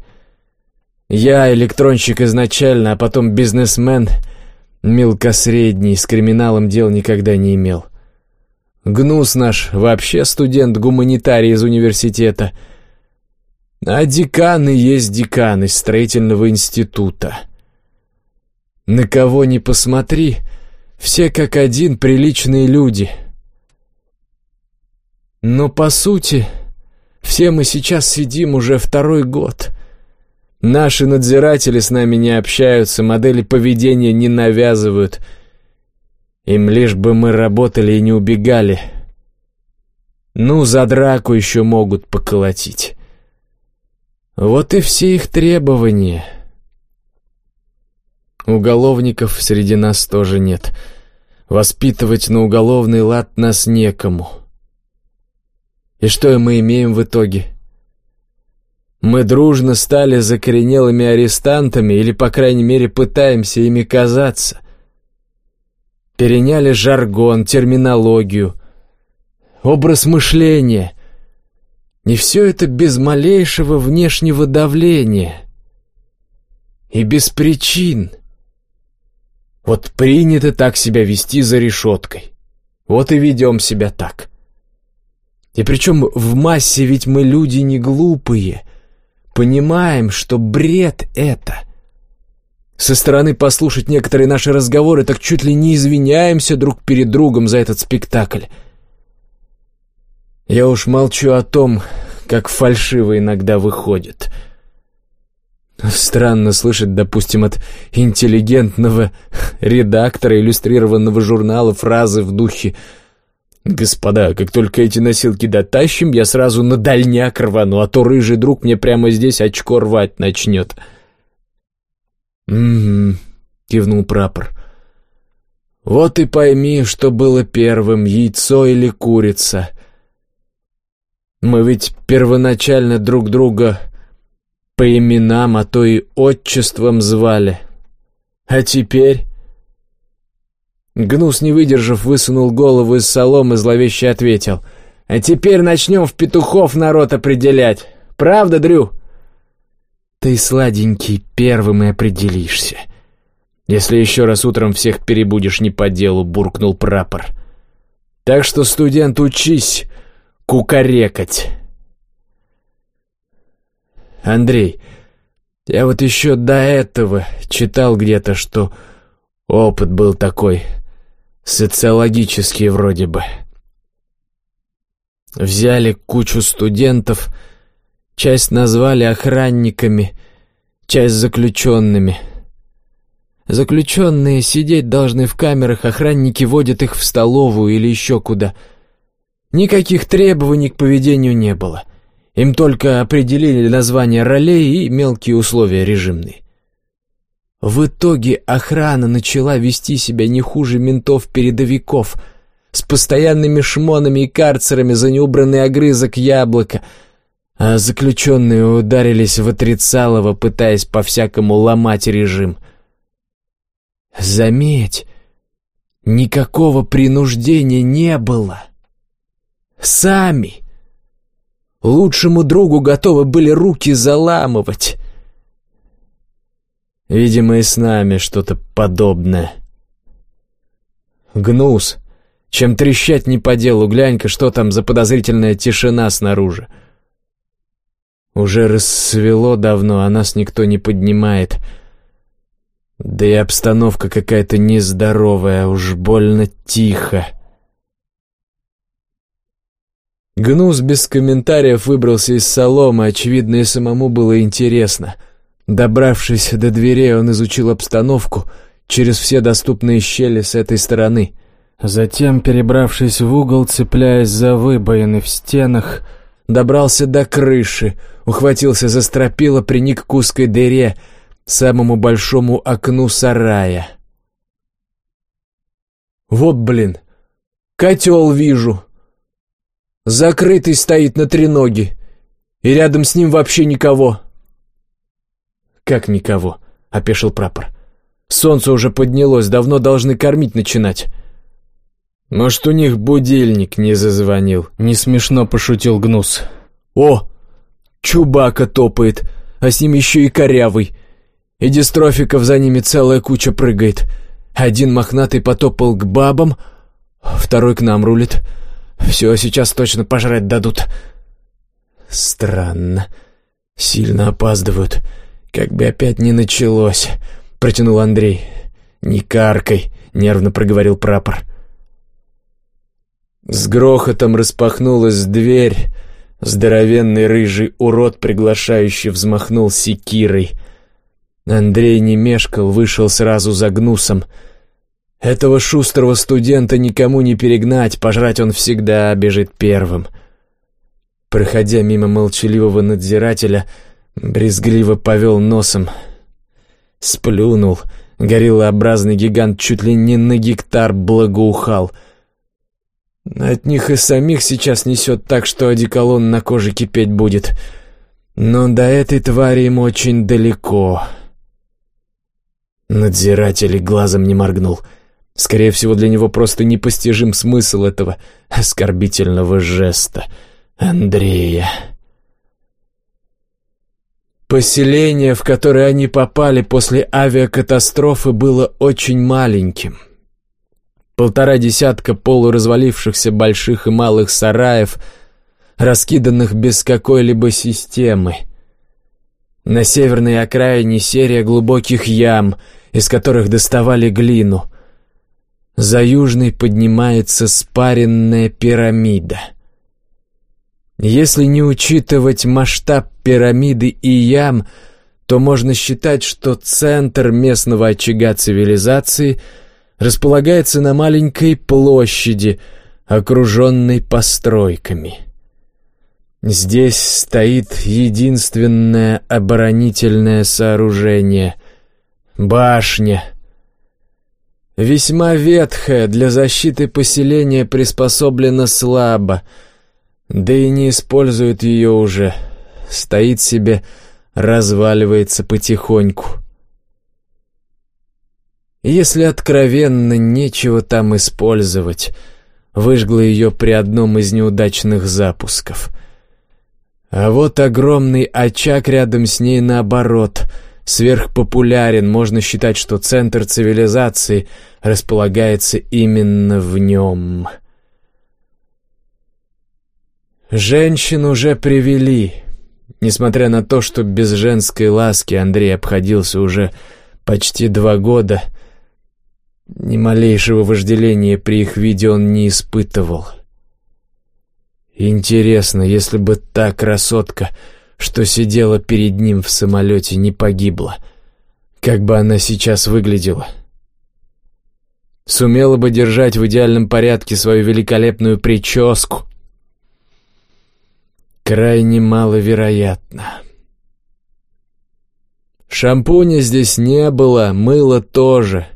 Я электронщик изначально, а потом бизнесмен — Мелкосредний, с криминалом дел никогда не имел. Гнус наш вообще студент-гуманитарий из университета. А деканы есть декан из строительного института. На кого ни посмотри, все как один приличные люди. Но по сути, все мы сейчас сидим уже второй год — Наши надзиратели с нами не общаются, модели поведения не навязывают. Им лишь бы мы работали и не убегали. Ну, за драку еще могут поколотить. Вот и все их требования. Уголовников среди нас тоже нет. Воспитывать на уголовный лад нас некому. И что мы имеем в итоге? Мы дружно стали закоренелыми арестантами, или, по крайней мере, пытаемся ими казаться. Переняли жаргон, терминологию, образ мышления. Не все это без малейшего внешнего давления. И без причин. Вот принято так себя вести за решеткой. Вот и ведем себя так. И причем в массе ведь мы люди не глупые — понимаем, что бред это. Со стороны послушать некоторые наши разговоры, так чуть ли не извиняемся друг перед другом за этот спектакль. Я уж молчу о том, как фальшиво иногда выходит. Странно слышать, допустим, от интеллигентного редактора иллюстрированного журнала фразы в духе «Господа, как только эти носилки дотащим, я сразу на дальняк рвану, а то рыжий друг мне прямо здесь очко рвать начнет». «Угу», — кивнул прапор. «Вот и пойми, что было первым, яйцо или курица. Мы ведь первоначально друг друга по именам, а то и отчеством звали. А теперь...» Гнус, не выдержав, высунул голову из соломы, зловеще ответил. «А теперь начнем в петухов народ определять. Правда, Дрю?» «Ты, сладенький, первым и определишься. Если еще раз утром всех перебудешь не по делу», — буркнул прапор. «Так что, студент, учись кукарекать». Андрей, я вот еще до этого читал где-то, что опыт был такой, социологический вроде бы. Взяли кучу студентов, часть назвали охранниками, часть заключенными. Заключенные сидеть должны в камерах, охранники водят их в столовую или еще куда. Никаких требований к поведению не было. Им только определили название ролей и мелкие условия режимные. В итоге охрана начала вести себя не хуже ментов-передовиков, с постоянными шмонами и карцерами за неубранный огрызок яблока, а заключенные ударились в отрицалово, пытаясь по-всякому ломать режим. Заметь, никакого принуждения не было. Сами Лучшему другу готовы были руки заламывать. Видимо, и с нами что-то подобное. Гнус. Чем трещать не по делу, глянь-ка, что там за подозрительная тишина снаружи. Уже рассвело давно, а нас никто не поднимает. Да и обстановка какая-то нездоровая, уж больно тихо. Гнус без комментариев выбрался из соломы, очевидно, и самому было интересно. Добравшись до дверей, он изучил обстановку через все доступные щели с этой стороны. Затем, перебравшись в угол, цепляясь за выбоины в стенах, добрался до крыши, ухватился за стропила, приник к узкой дыре, самому большому окну сарая. «Вот, блин, котел вижу!» Закрытый стоит на треноге, и рядом с ним вообще никого». «Как никого?» — опешил прапор. «Солнце уже поднялось, давно должны кормить начинать». «Может, у них будильник не зазвонил?» — не смешно пошутил Гнус. «О, Чубака топает, а с ним еще и корявый. И дистрофиков за ними целая куча прыгает. Один мохнатый потопал к бабам, второй к нам рулит». Все сейчас точно пожрать дадут. Странно. Сильно опаздывают. Как бы опять не началось, протянул Андрей. Не каркай, нервно проговорил прапор. С грохотом распахнулась дверь. Здоровенный рыжий урод, приглашающий, взмахнул секирой. Андрей не мешкал, вышел сразу за гнусом — этого шустрого студента никому не перегнать, пожрать он всегда бежит первым. Проходя мимо молчаливого надзирателя, брезгливо повел носом. Сплюнул. Гориллообразный гигант чуть ли не на гектар благоухал. От них и самих сейчас несет так, что одеколон на коже кипеть будет. Но до этой твари им очень далеко. Надзиратель глазом не моргнул — Скорее всего, для него просто непостижим смысл этого оскорбительного жеста. Андрея. Поселение, в которое они попали после авиакатастрофы, было очень маленьким. Полтора десятка полуразвалившихся больших и малых сараев, раскиданных без какой-либо системы. На северной окраине серия глубоких ям, из которых доставали глину — за южной поднимается спаренная пирамида. Если не учитывать масштаб пирамиды и ям, то можно считать, что центр местного очага цивилизации располагается на маленькой площади, окруженной постройками. Здесь стоит единственное оборонительное сооружение — башня. Весьма ветхая, для защиты поселения приспособлена слабо, да и не используют ее уже. Стоит себе, разваливается потихоньку. Если откровенно, нечего там использовать. Выжгла ее при одном из неудачных запусков — а вот огромный очаг рядом с ней наоборот, сверхпопулярен, можно считать, что центр цивилизации располагается именно в нем. Женщин уже привели. Несмотря на то, что без женской ласки Андрей обходился уже почти два года, ни малейшего вожделения при их виде он не испытывал. — Интересно, если бы та красотка, что сидела перед ним в самолете, не погибла, как бы она сейчас выглядела? Сумела бы держать в идеальном порядке свою великолепную прическу? Крайне маловероятно. Шампуня здесь не было, мыла тоже.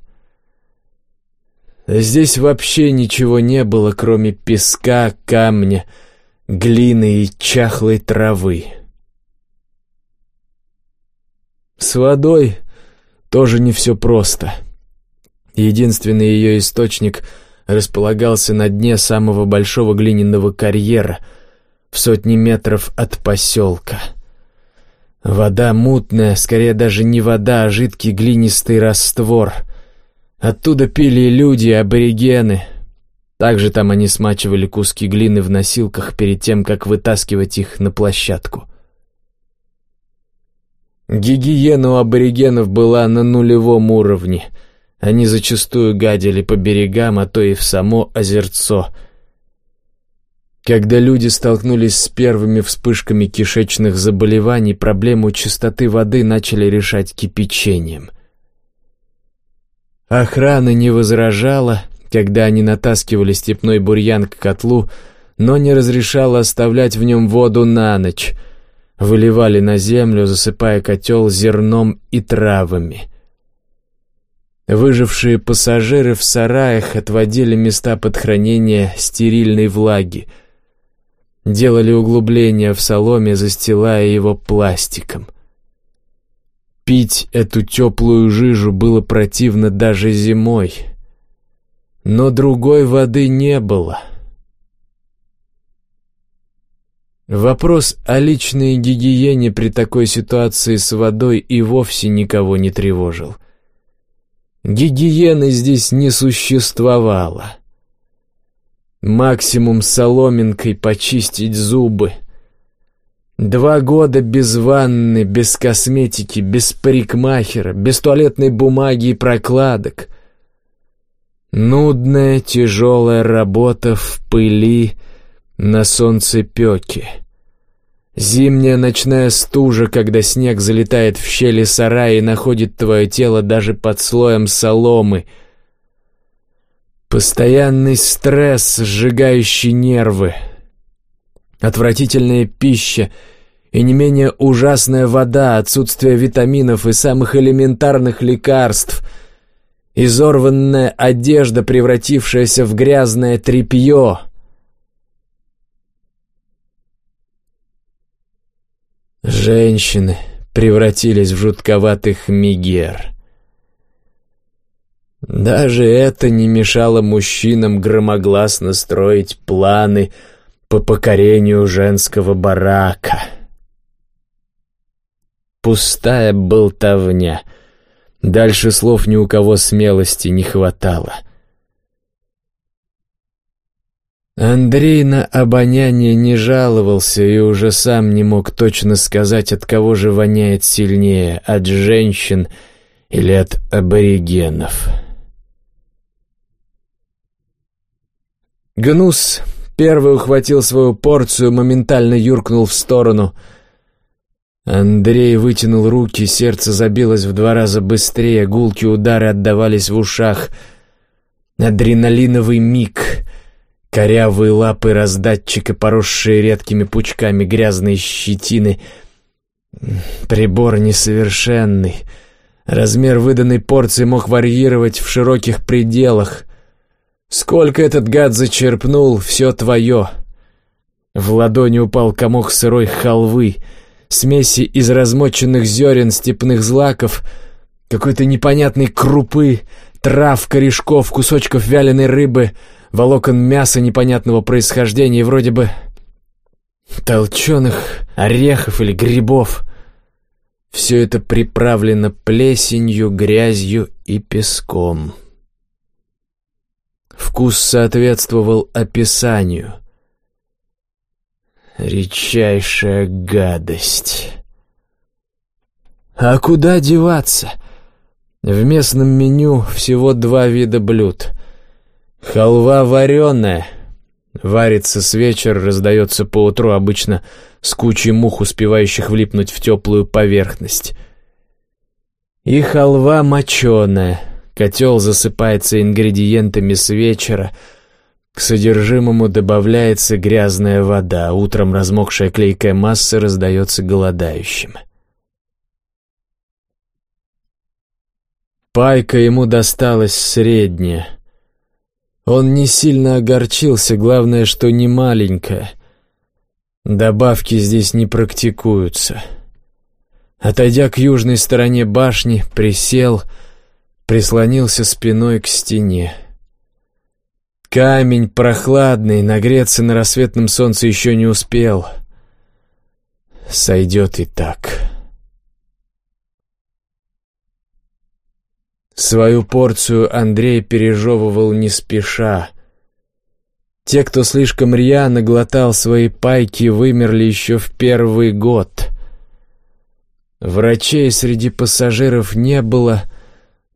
Здесь вообще ничего не было, кроме песка, камня — глины и чахлой травы. С водой тоже не все просто. Единственный ее источник располагался на дне самого большого глиняного карьера в сотни метров от поселка. Вода мутная, скорее даже не вода, а жидкий глинистый раствор. Оттуда пили люди, аборигены — также там они смачивали куски глины в носилках перед тем, как вытаскивать их на площадку. Гигиена у аборигенов была на нулевом уровне. Они зачастую гадили по берегам, а то и в само озерцо. Когда люди столкнулись с первыми вспышками кишечных заболеваний, проблему чистоты воды начали решать кипячением. Охрана не возражала, когда они натаскивали степной бурьян к котлу, но не разрешала оставлять в нем воду на ночь. Выливали на землю, засыпая котел зерном и травами. Выжившие пассажиры в сараях отводили места под хранение стерильной влаги. Делали углубления в соломе, застилая его пластиком. Пить эту теплую жижу было противно даже зимой — но другой воды не было. Вопрос о личной гигиене при такой ситуации с водой и вовсе никого не тревожил. Гигиены здесь не существовало. Максимум соломинкой почистить зубы. Два года без ванны, без косметики, без парикмахера, без туалетной бумаги и прокладок — Нудная, тяжелая работа в пыли на солнцепеке. Зимняя ночная стужа, когда снег залетает в щели сарая и находит твое тело даже под слоем соломы. Постоянный стресс, сжигающий нервы. Отвратительная пища и не менее ужасная вода, отсутствие витаминов и самых элементарных лекарств — изорванная одежда, превратившаяся в грязное тряпье. Женщины превратились в жутковатых мигер. Даже это не мешало мужчинам громогласно строить планы по покорению женского барака. Пустая болтовня — Дальше слов ни у кого смелости не хватало. Андрей на обоняние не жаловался и уже сам не мог точно сказать, от кого же воняет сильнее, от женщин или от аборигенов. Гнус первый ухватил свою порцию, моментально юркнул в сторону. Андрей вытянул руки, сердце забилось в два раза быстрее, гулкие удары отдавались в ушах. Адреналиновый миг. Корявые лапы раздатчика, поросшие редкими пучками грязной щетины. Прибор несовершенный. Размер выданной порции мог варьировать в широких пределах. Сколько этот гад зачерпнул, все твое. В ладони упал комок сырой халвы — смеси из размоченных зерен степных злаков, какой-то непонятной крупы, трав, корешков, кусочков вяленой рыбы, волокон мяса непонятного происхождения вроде бы толченых орехов или грибов. Все это приправлено плесенью, грязью и песком. Вкус соответствовал описанию — Редчайшая гадость. А куда деваться? В местном меню всего два вида блюд. Халва вареная. Варится с вечера, раздается поутру обычно с кучей мух, успевающих влипнуть в теплую поверхность. И халва моченая. Котел засыпается ингредиентами с вечера — к содержимому добавляется грязная вода, утром размокшая клейкая масса раздается голодающим. Пайка ему досталась средняя. Он не сильно огорчился, главное, что не маленькая. Добавки здесь не практикуются. Отойдя к южной стороне башни, присел, прислонился спиной к стене. Камень прохладный, нагреться на рассветном солнце еще не успел. Сойдет и так. Свою порцию Андрей пережевывал не спеша. Те, кто слишком рьяно глотал свои пайки, вымерли еще в первый год. Врачей среди пассажиров не было —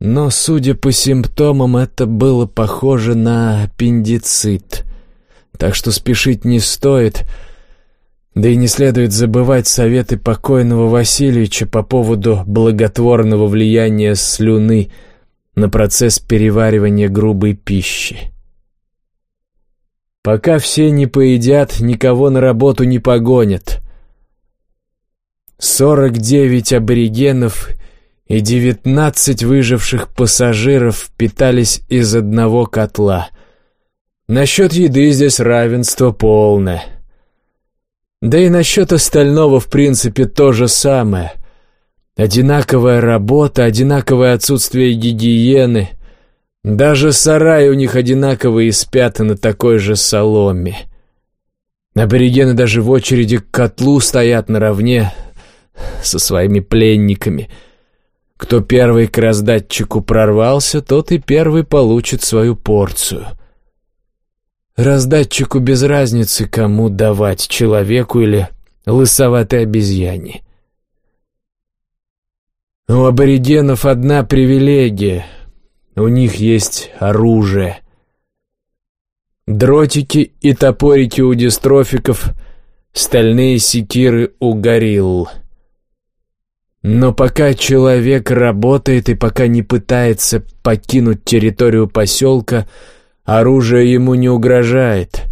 но, судя по симптомам, это было похоже на аппендицит. Так что спешить не стоит. Да и не следует забывать советы покойного Васильевича по поводу благотворного влияния слюны на процесс переваривания грубой пищи. Пока все не поедят, никого на работу не погонят. Сорок девять аборигенов и девятнадцать выживших пассажиров питались из одного котла. Насчет еды здесь равенство полное. Да и насчет остального, в принципе, то же самое. Одинаковая работа, одинаковое отсутствие гигиены. Даже сарай у них одинаковый из на такой же соломе. Аборигены даже в очереди к котлу стоят наравне со своими пленниками — кто первый к раздатчику прорвался, тот и первый получит свою порцию. Раздатчику без разницы, кому давать, человеку или лысоватой обезьяне. У аборигенов одна привилегия. У них есть оружие. Дротики и топорики у дистрофиков, стальные секиры у горилл. Но пока человек работает и пока не пытается покинуть территорию поселка, оружие ему не угрожает.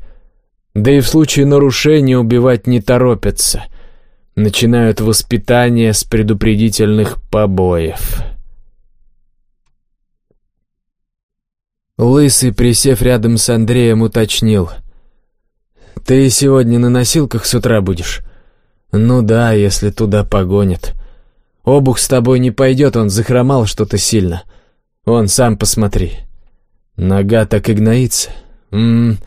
Да и в случае нарушения убивать не торопятся. Начинают воспитание с предупредительных побоев. Лысый, присев рядом с Андреем, уточнил. «Ты сегодня на носилках с утра будешь?» «Ну да, если туда погонят». Обух с тобой не пойдет, он захромал что-то сильно. Вон, сам посмотри. Нога так и гноится. М -м -м.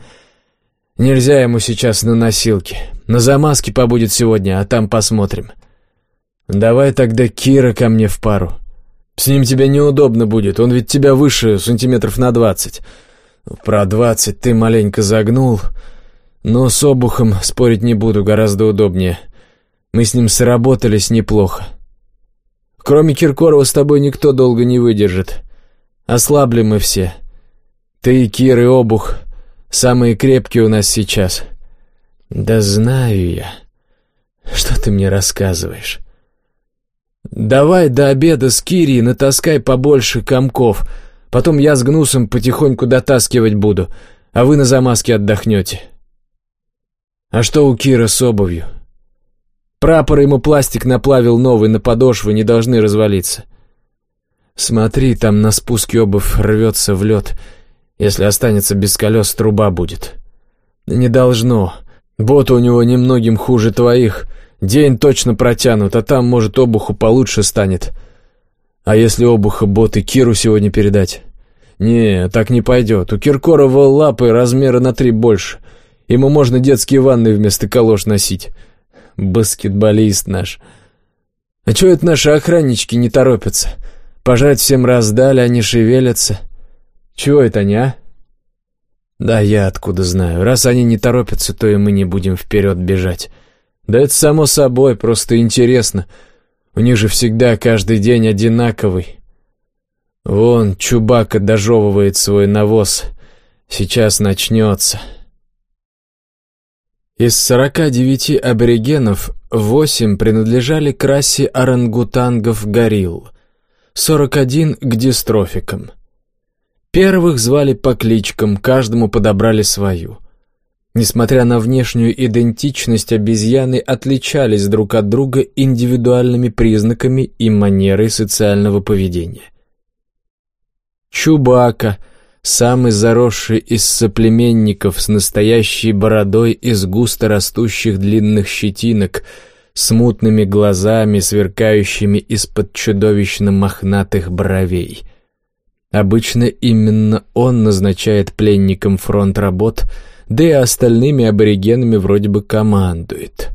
Нельзя ему сейчас на носилки. На замазке побудет сегодня, а там посмотрим. Давай тогда Кира ко мне в пару. С ним тебе неудобно будет, он ведь тебя выше сантиметров на двадцать. Про двадцать ты маленько загнул, но с обухом спорить не буду, гораздо удобнее. Мы с ним сработались неплохо. Кроме Киркорова с тобой никто долго не выдержит. Ослабли мы все. Ты, Кир и Обух самые крепкие у нас сейчас. Да знаю я. Что ты мне рассказываешь? Давай до обеда с Кирией натаскай побольше комков. Потом я с Гнусом потихоньку дотаскивать буду, а вы на замазке отдохнете. А что у Кира с обувью? Прапор ему пластик наплавил новый, на подошвы не должны развалиться. Смотри, там на спуске обувь рвется в лед. Если останется без колес, труба будет. Не должно. Боты у него немногим хуже твоих. День точно протянут, а там, может, обуху получше станет. А если обуха боты Киру сегодня передать? Не, так не пойдет. У Киркорова лапы размера на три больше. Ему можно детские ванны вместо колош носить. Баскетболист наш. А чего это наши охраннички не торопятся? Пожрать всем раздали, они шевелятся. Чего это они, а? Да я откуда знаю. Раз они не торопятся, то и мы не будем вперед бежать. Да это само собой, просто интересно. У них же всегда каждый день одинаковый. Вон, Чубака дожевывает свой навоз. Сейчас начнется. Из сорока девяти аборигенов восемь принадлежали к расе орангутангов-горилл, сорок один к дистрофикам. Первых звали по кличкам, каждому подобрали свою — Несмотря на внешнюю идентичность, обезьяны отличались друг от друга индивидуальными признаками и манерой социального поведения. Чубака, самый заросший из соплеменников с настоящей бородой из густо растущих длинных щетинок, с мутными глазами, сверкающими из-под чудовищно мохнатых бровей. Обычно именно он назначает пленникам фронт работ — да и остальными аборигенами вроде бы командует.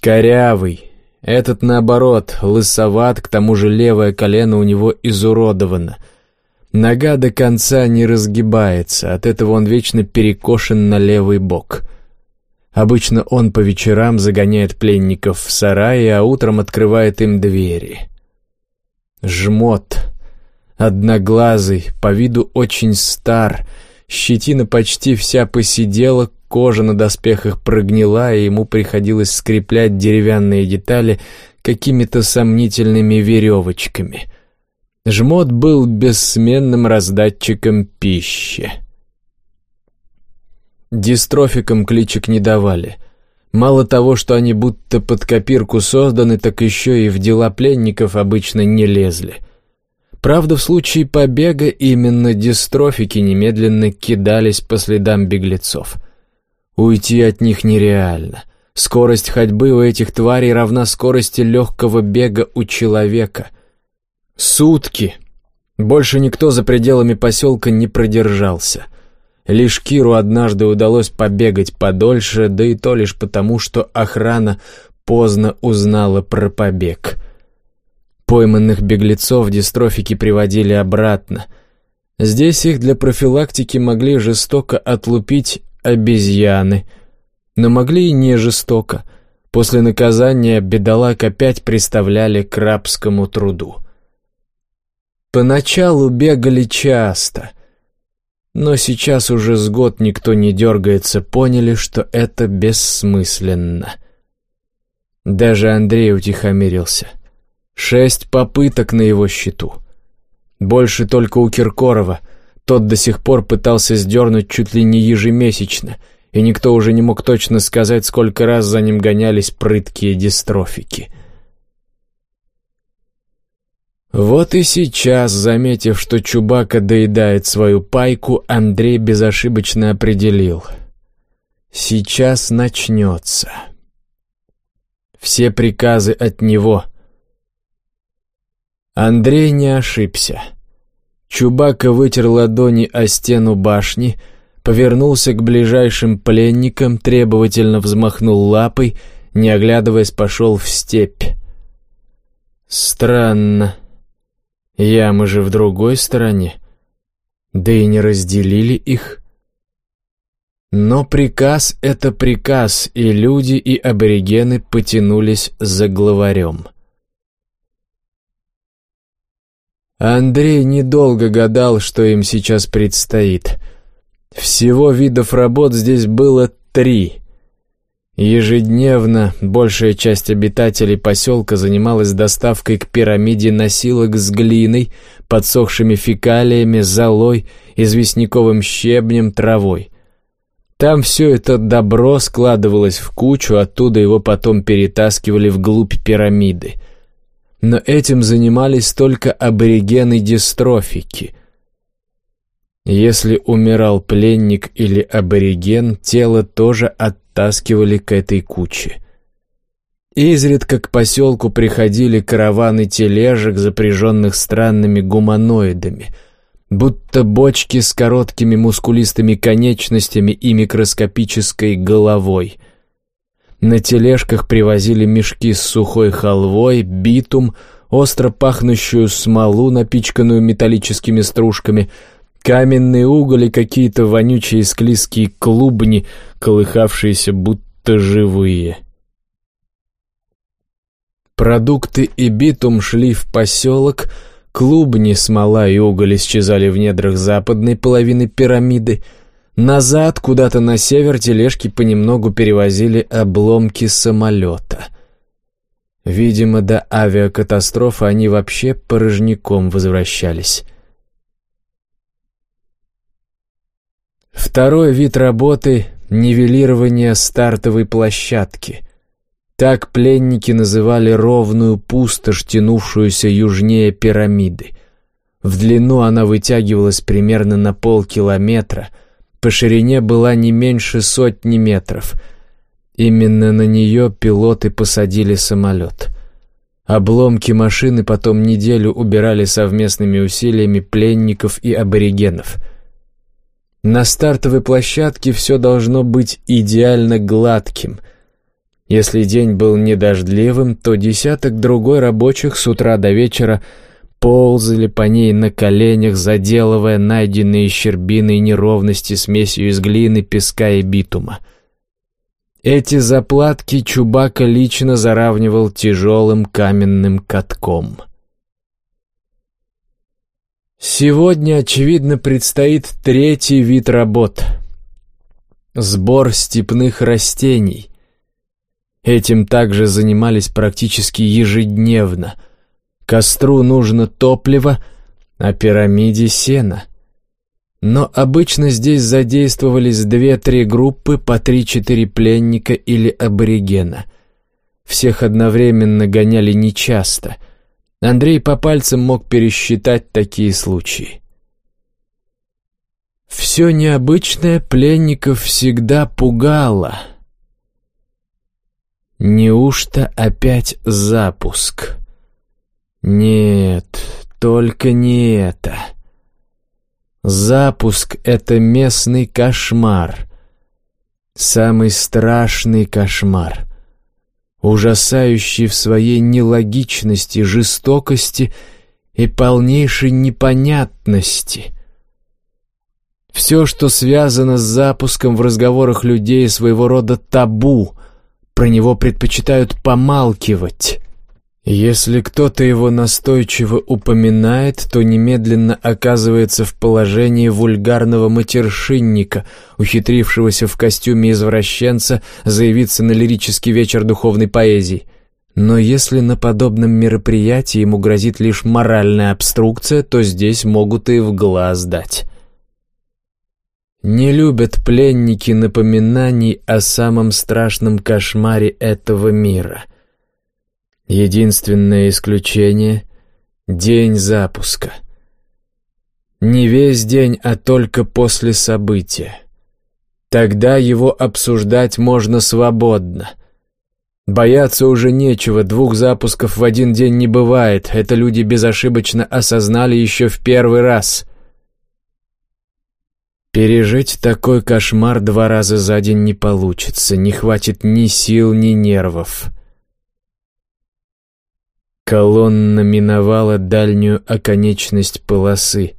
Корявый. Этот, наоборот, лысоват, к тому же левое колено у него изуродовано. Нога до конца не разгибается, от этого он вечно перекошен на левый бок. Обычно он по вечерам загоняет пленников в сарай, а утром открывает им двери. Жмот. Одноглазый, по виду очень стар — Щетина почти вся посидела, кожа на доспехах прогнила, и ему приходилось скреплять деревянные детали какими-то сомнительными веревочками. Жмот был бессменным раздатчиком пищи. Дистрофикам кличек не давали. Мало того, что они будто под копирку созданы, так еще и в дела пленников обычно не лезли. Правда, в случае побега именно дистрофики немедленно кидались по следам беглецов. Уйти от них нереально. Скорость ходьбы у этих тварей равна скорости легкого бега у человека. Сутки. Больше никто за пределами поселка не продержался. Лишь Киру однажды удалось побегать подольше, да и то лишь потому, что охрана поздно узнала про побег — Пойманных беглецов дистрофики приводили обратно. Здесь их для профилактики могли жестоко отлупить обезьяны, но могли и не жестоко. После наказания бедолаг опять приставляли к рабскому труду. Поначалу бегали часто, но сейчас уже с год никто не дергается, поняли, что это бессмысленно. Даже Андрей утихомирился — Шесть попыток на его счету. Больше только у Киркорова. Тот до сих пор пытался сдернуть чуть ли не ежемесячно, и никто уже не мог точно сказать, сколько раз за ним гонялись прыткие дистрофики. Вот и сейчас, заметив, что Чубака доедает свою пайку, Андрей безошибочно определил. Сейчас начнется. Все приказы от него — Андрей не ошибся. Чубака вытер ладони о стену башни, повернулся к ближайшим пленникам, требовательно взмахнул лапой, не оглядываясь, пошел в степь. Странно. Ямы же в другой стороне. Да и не разделили их. Но приказ — это приказ, и люди, и аборигены потянулись за главарем. Андрей недолго гадал, что им сейчас предстоит. Всего видов работ здесь было три. Ежедневно большая часть обитателей поселка занималась доставкой к пирамиде носилок с глиной, подсохшими фекалиями, золой, известняковым щебнем, травой. Там все это добро складывалось в кучу, оттуда его потом перетаскивали вглубь пирамиды. Но этим занимались только аборигены-дистрофики. Если умирал пленник или абориген, тело тоже оттаскивали к этой куче. Изредка к поселку приходили караваны тележек, запряженных странными гуманоидами — будто бочки с короткими мускулистыми конечностями и микроскопической головой. На тележках привозили мешки с сухой халвой, битум, остро пахнущую смолу, напичканную металлическими стружками, каменный уголь и какие-то вонючие склизкие клубни, колыхавшиеся будто живые. Продукты и битум шли в поселок — Клубни, смола и уголь исчезали в недрах западной половины пирамиды. Назад, куда-то на север, тележки понемногу перевозили обломки самолета. Видимо, до авиакатастрофы они вообще порожняком возвращались. Второй вид работы — нивелирование стартовой площадки. Так пленники называли ровную пустошь, тянувшуюся южнее пирамиды. В длину она вытягивалась примерно на полкилометра, по ширине была не меньше сотни метров. Именно на нее пилоты посадили самолет. Обломки машины потом неделю убирали совместными усилиями пленников и аборигенов. На стартовой площадке все должно быть идеально гладким — если день был недождливым, то десяток другой рабочих с утра до вечера ползали по ней на коленях, заделывая найденные щербины и неровности смесью из глины, песка и битума. Эти заплатки Чубака лично заравнивал тяжелым каменным катком. Сегодня, очевидно, предстоит третий вид работ — сбор степных растений — Этим также занимались практически ежедневно. Костру нужно топливо, а пирамиде — сено. Но обычно здесь задействовались две-три группы по три-четыре пленника или аборигена. Всех одновременно гоняли нечасто. Андрей по пальцам мог пересчитать такие случаи. Все необычное пленников всегда пугало — Неужто опять запуск? Нет, только не это. Запуск — это местный кошмар. Самый страшный кошмар. Ужасающий в своей нелогичности, жестокости и полнейшей непонятности. Все, что связано с запуском в разговорах людей, своего рода табу — про него предпочитают помалкивать. Если кто-то его настойчиво упоминает, то немедленно оказывается в положении вульгарного матершинника, ухитрившегося в костюме извращенца заявиться на лирический вечер духовной поэзии. Но если на подобном мероприятии ему грозит лишь моральная обструкция, то здесь могут и в глаз дать. Не любят пленники напоминаний о самом страшном кошмаре этого мира. Единственное исключение — день запуска. Не весь день, а только после события. Тогда его обсуждать можно свободно. Бояться уже нечего, двух запусков в один день не бывает, это люди безошибочно осознали еще в первый раз — Пережить такой кошмар два раза за день не получится, не хватит ни сил, ни нервов. Колонна миновала дальнюю оконечность полосы.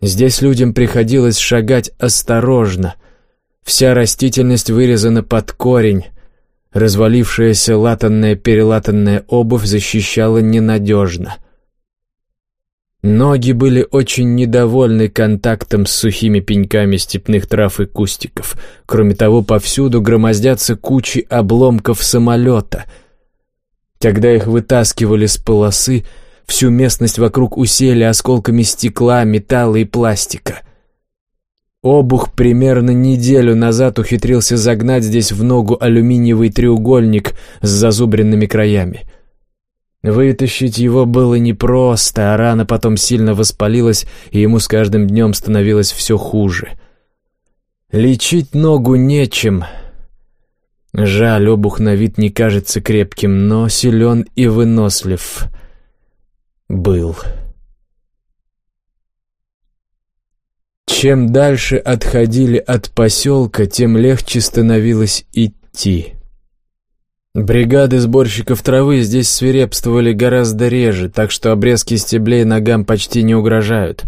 Здесь людям приходилось шагать осторожно. Вся растительность вырезана под корень. Развалившаяся латанная-перелатанная обувь защищала ненадежно. Ноги были очень недовольны контактом с сухими пеньками степных трав и кустиков. Кроме того, повсюду громоздятся кучи обломков самолета. Когда их вытаскивали с полосы, всю местность вокруг усели осколками стекла, металла и пластика. Обух примерно неделю назад ухитрился загнать здесь в ногу алюминиевый треугольник с зазубренными краями — Вытащить его было непросто, а рана потом сильно воспалилась, и ему с каждым днем становилось все хуже. Лечить ногу нечем. Жаль, обух на вид не кажется крепким, но силен и вынослив был. Чем дальше отходили от поселка, тем легче становилось идти. Бригады сборщиков травы здесь свирепствовали гораздо реже, так что обрезки стеблей ногам почти не угрожают.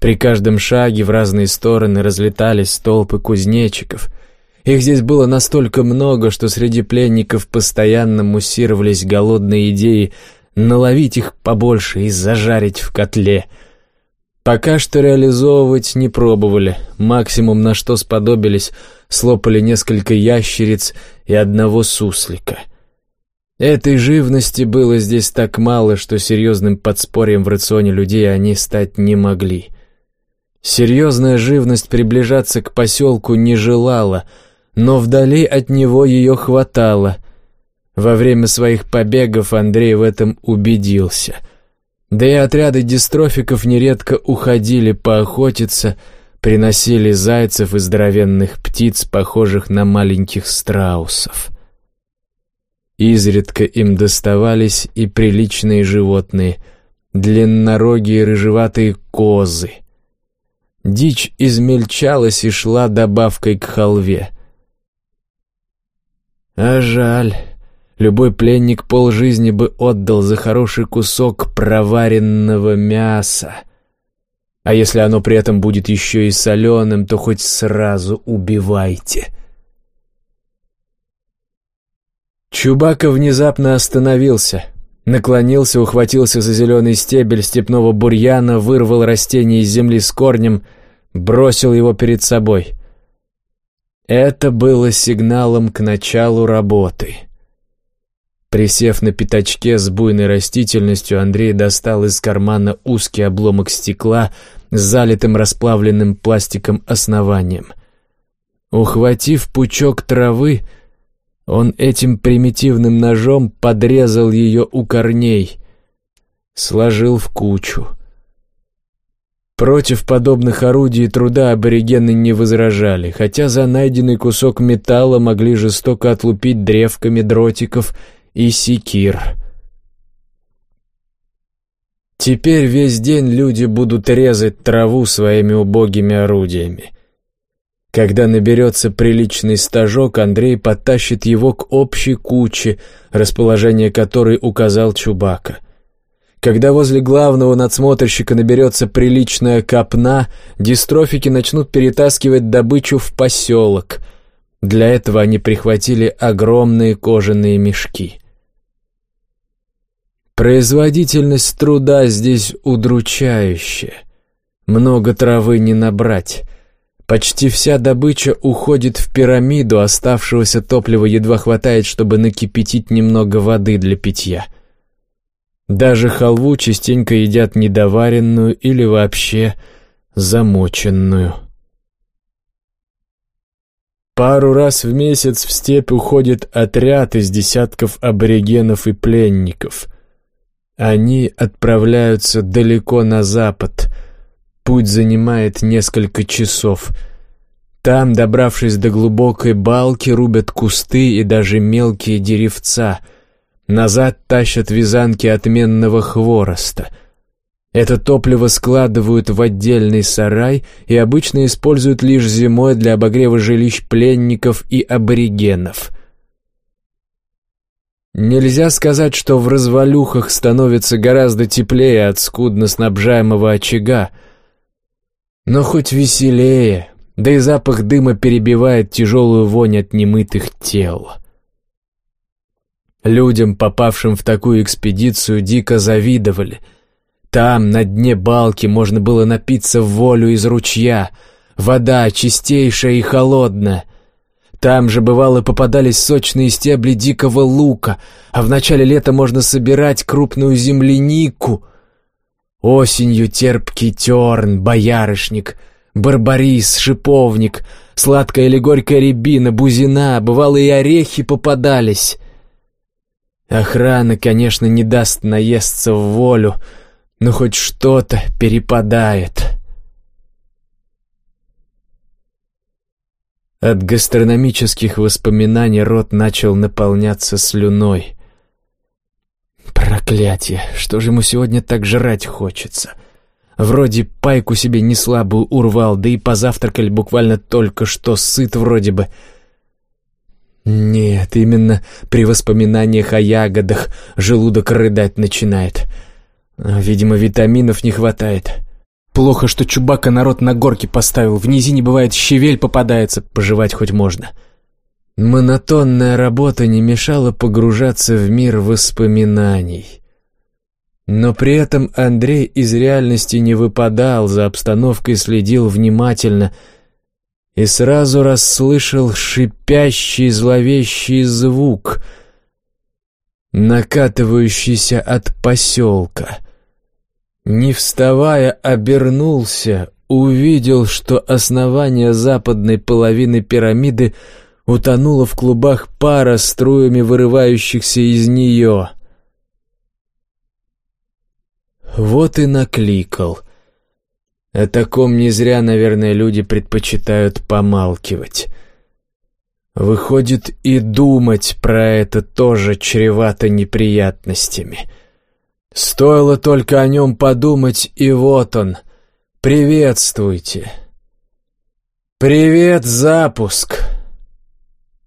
При каждом шаге в разные стороны разлетались толпы кузнечиков. Их здесь было настолько много, что среди пленников постоянно муссировались голодные идеи наловить их побольше и зажарить в котле. Пока что реализовывать не пробовали, максимум на что сподобились — слопали несколько ящериц и одного суслика. Этой живности было здесь так мало, что серьезным подспорьем в рационе людей они стать не могли. Серьезная живность приближаться к поселку не желала, но вдали от него ее хватало. Во время своих побегов Андрей в этом убедился. Да и отряды дистрофиков нередко уходили поохотиться — приносили зайцев и здоровенных птиц, похожих на маленьких страусов. Изредка им доставались и приличные животные, длиннорогие рыжеватые козы. Дичь измельчалась и шла добавкой к халве. А жаль, любой пленник полжизни бы отдал за хороший кусок проваренного мяса. А если оно при этом будет еще и соленым, то хоть сразу убивайте. Чубака внезапно остановился, наклонился, ухватился за зеленый стебель степного бурьяна, вырвал растение из земли с корнем, бросил его перед собой. Это было сигналом к началу работы. Присев на пятачке с буйной растительностью, Андрей достал из кармана узкий обломок стекла, с залитым расплавленным пластиком основанием. Ухватив пучок травы, он этим примитивным ножом подрезал ее у корней, сложил в кучу. Против подобных орудий труда аборигены не возражали, хотя за найденный кусок металла могли жестоко отлупить древками дротиков и секир — Теперь весь день люди будут резать траву своими убогими орудиями. Когда наберется приличный стажок, Андрей подтащит его к общей куче, расположение которой указал Чубака. Когда возле главного надсмотрщика наберется приличная копна, дистрофики начнут перетаскивать добычу в поселок. Для этого они прихватили огромные кожаные мешки — Производительность труда здесь удручающая. Много травы не набрать. Почти вся добыча уходит в пирамиду, оставшегося топлива едва хватает, чтобы накипятить немного воды для питья. Даже халву частенько едят недоваренную или вообще замоченную. Пару раз в месяц в степь уходит отряд из десятков аборигенов и пленников. Они отправляются далеко на запад. Путь занимает несколько часов. Там, добравшись до глубокой балки, рубят кусты и даже мелкие деревца. Назад тащат вязанки отменного хвороста. Это топливо складывают в отдельный сарай и обычно используют лишь зимой для обогрева жилищ пленников и аборигенов — Нельзя сказать, что в развалюхах становится гораздо теплее от скудно снабжаемого очага. Но хоть веселее, да и запах дыма перебивает тяжелую вонь от немытых тел. Людям, попавшим в такую экспедицию, дико завидовали. Там, на дне балки, можно было напиться в волю из ручья. Вода чистейшая и холодная. Там же, бывало, попадались сочные стебли дикого лука, а в начале лета можно собирать крупную землянику. Осенью терпкий терн, боярышник, барбарис, шиповник, сладкая или горькая рябина, бузина, бывало и орехи попадались. Охрана, конечно, не даст наесться в волю, но хоть что-то перепадает. От гастрономических воспоминаний рот начал наполняться слюной. Проклятие, что же ему сегодня так жрать хочется? Вроде пайку себе не слабую урвал, да и позавтракали буквально только что, сыт вроде бы. Нет, именно при воспоминаниях о ягодах желудок рыдать начинает. Видимо, витаминов не хватает. Плохо, что Чубака народ на горке поставил. В низине бывает щевель попадается, пожевать хоть можно. Монотонная работа не мешала погружаться в мир воспоминаний. Но при этом Андрей из реальности не выпадал, за обстановкой следил внимательно и сразу расслышал шипящий зловещий звук, накатывающийся от поселка — не вставая, обернулся, увидел, что основание западной половины пирамиды утонуло в клубах пара струями вырывающихся из нее. Вот и накликал. О таком не зря, наверное, люди предпочитают помалкивать. Выходит, и думать про это тоже чревато неприятностями — Стоило только о нем подумать, и вот он. Приветствуйте. Привет, запуск.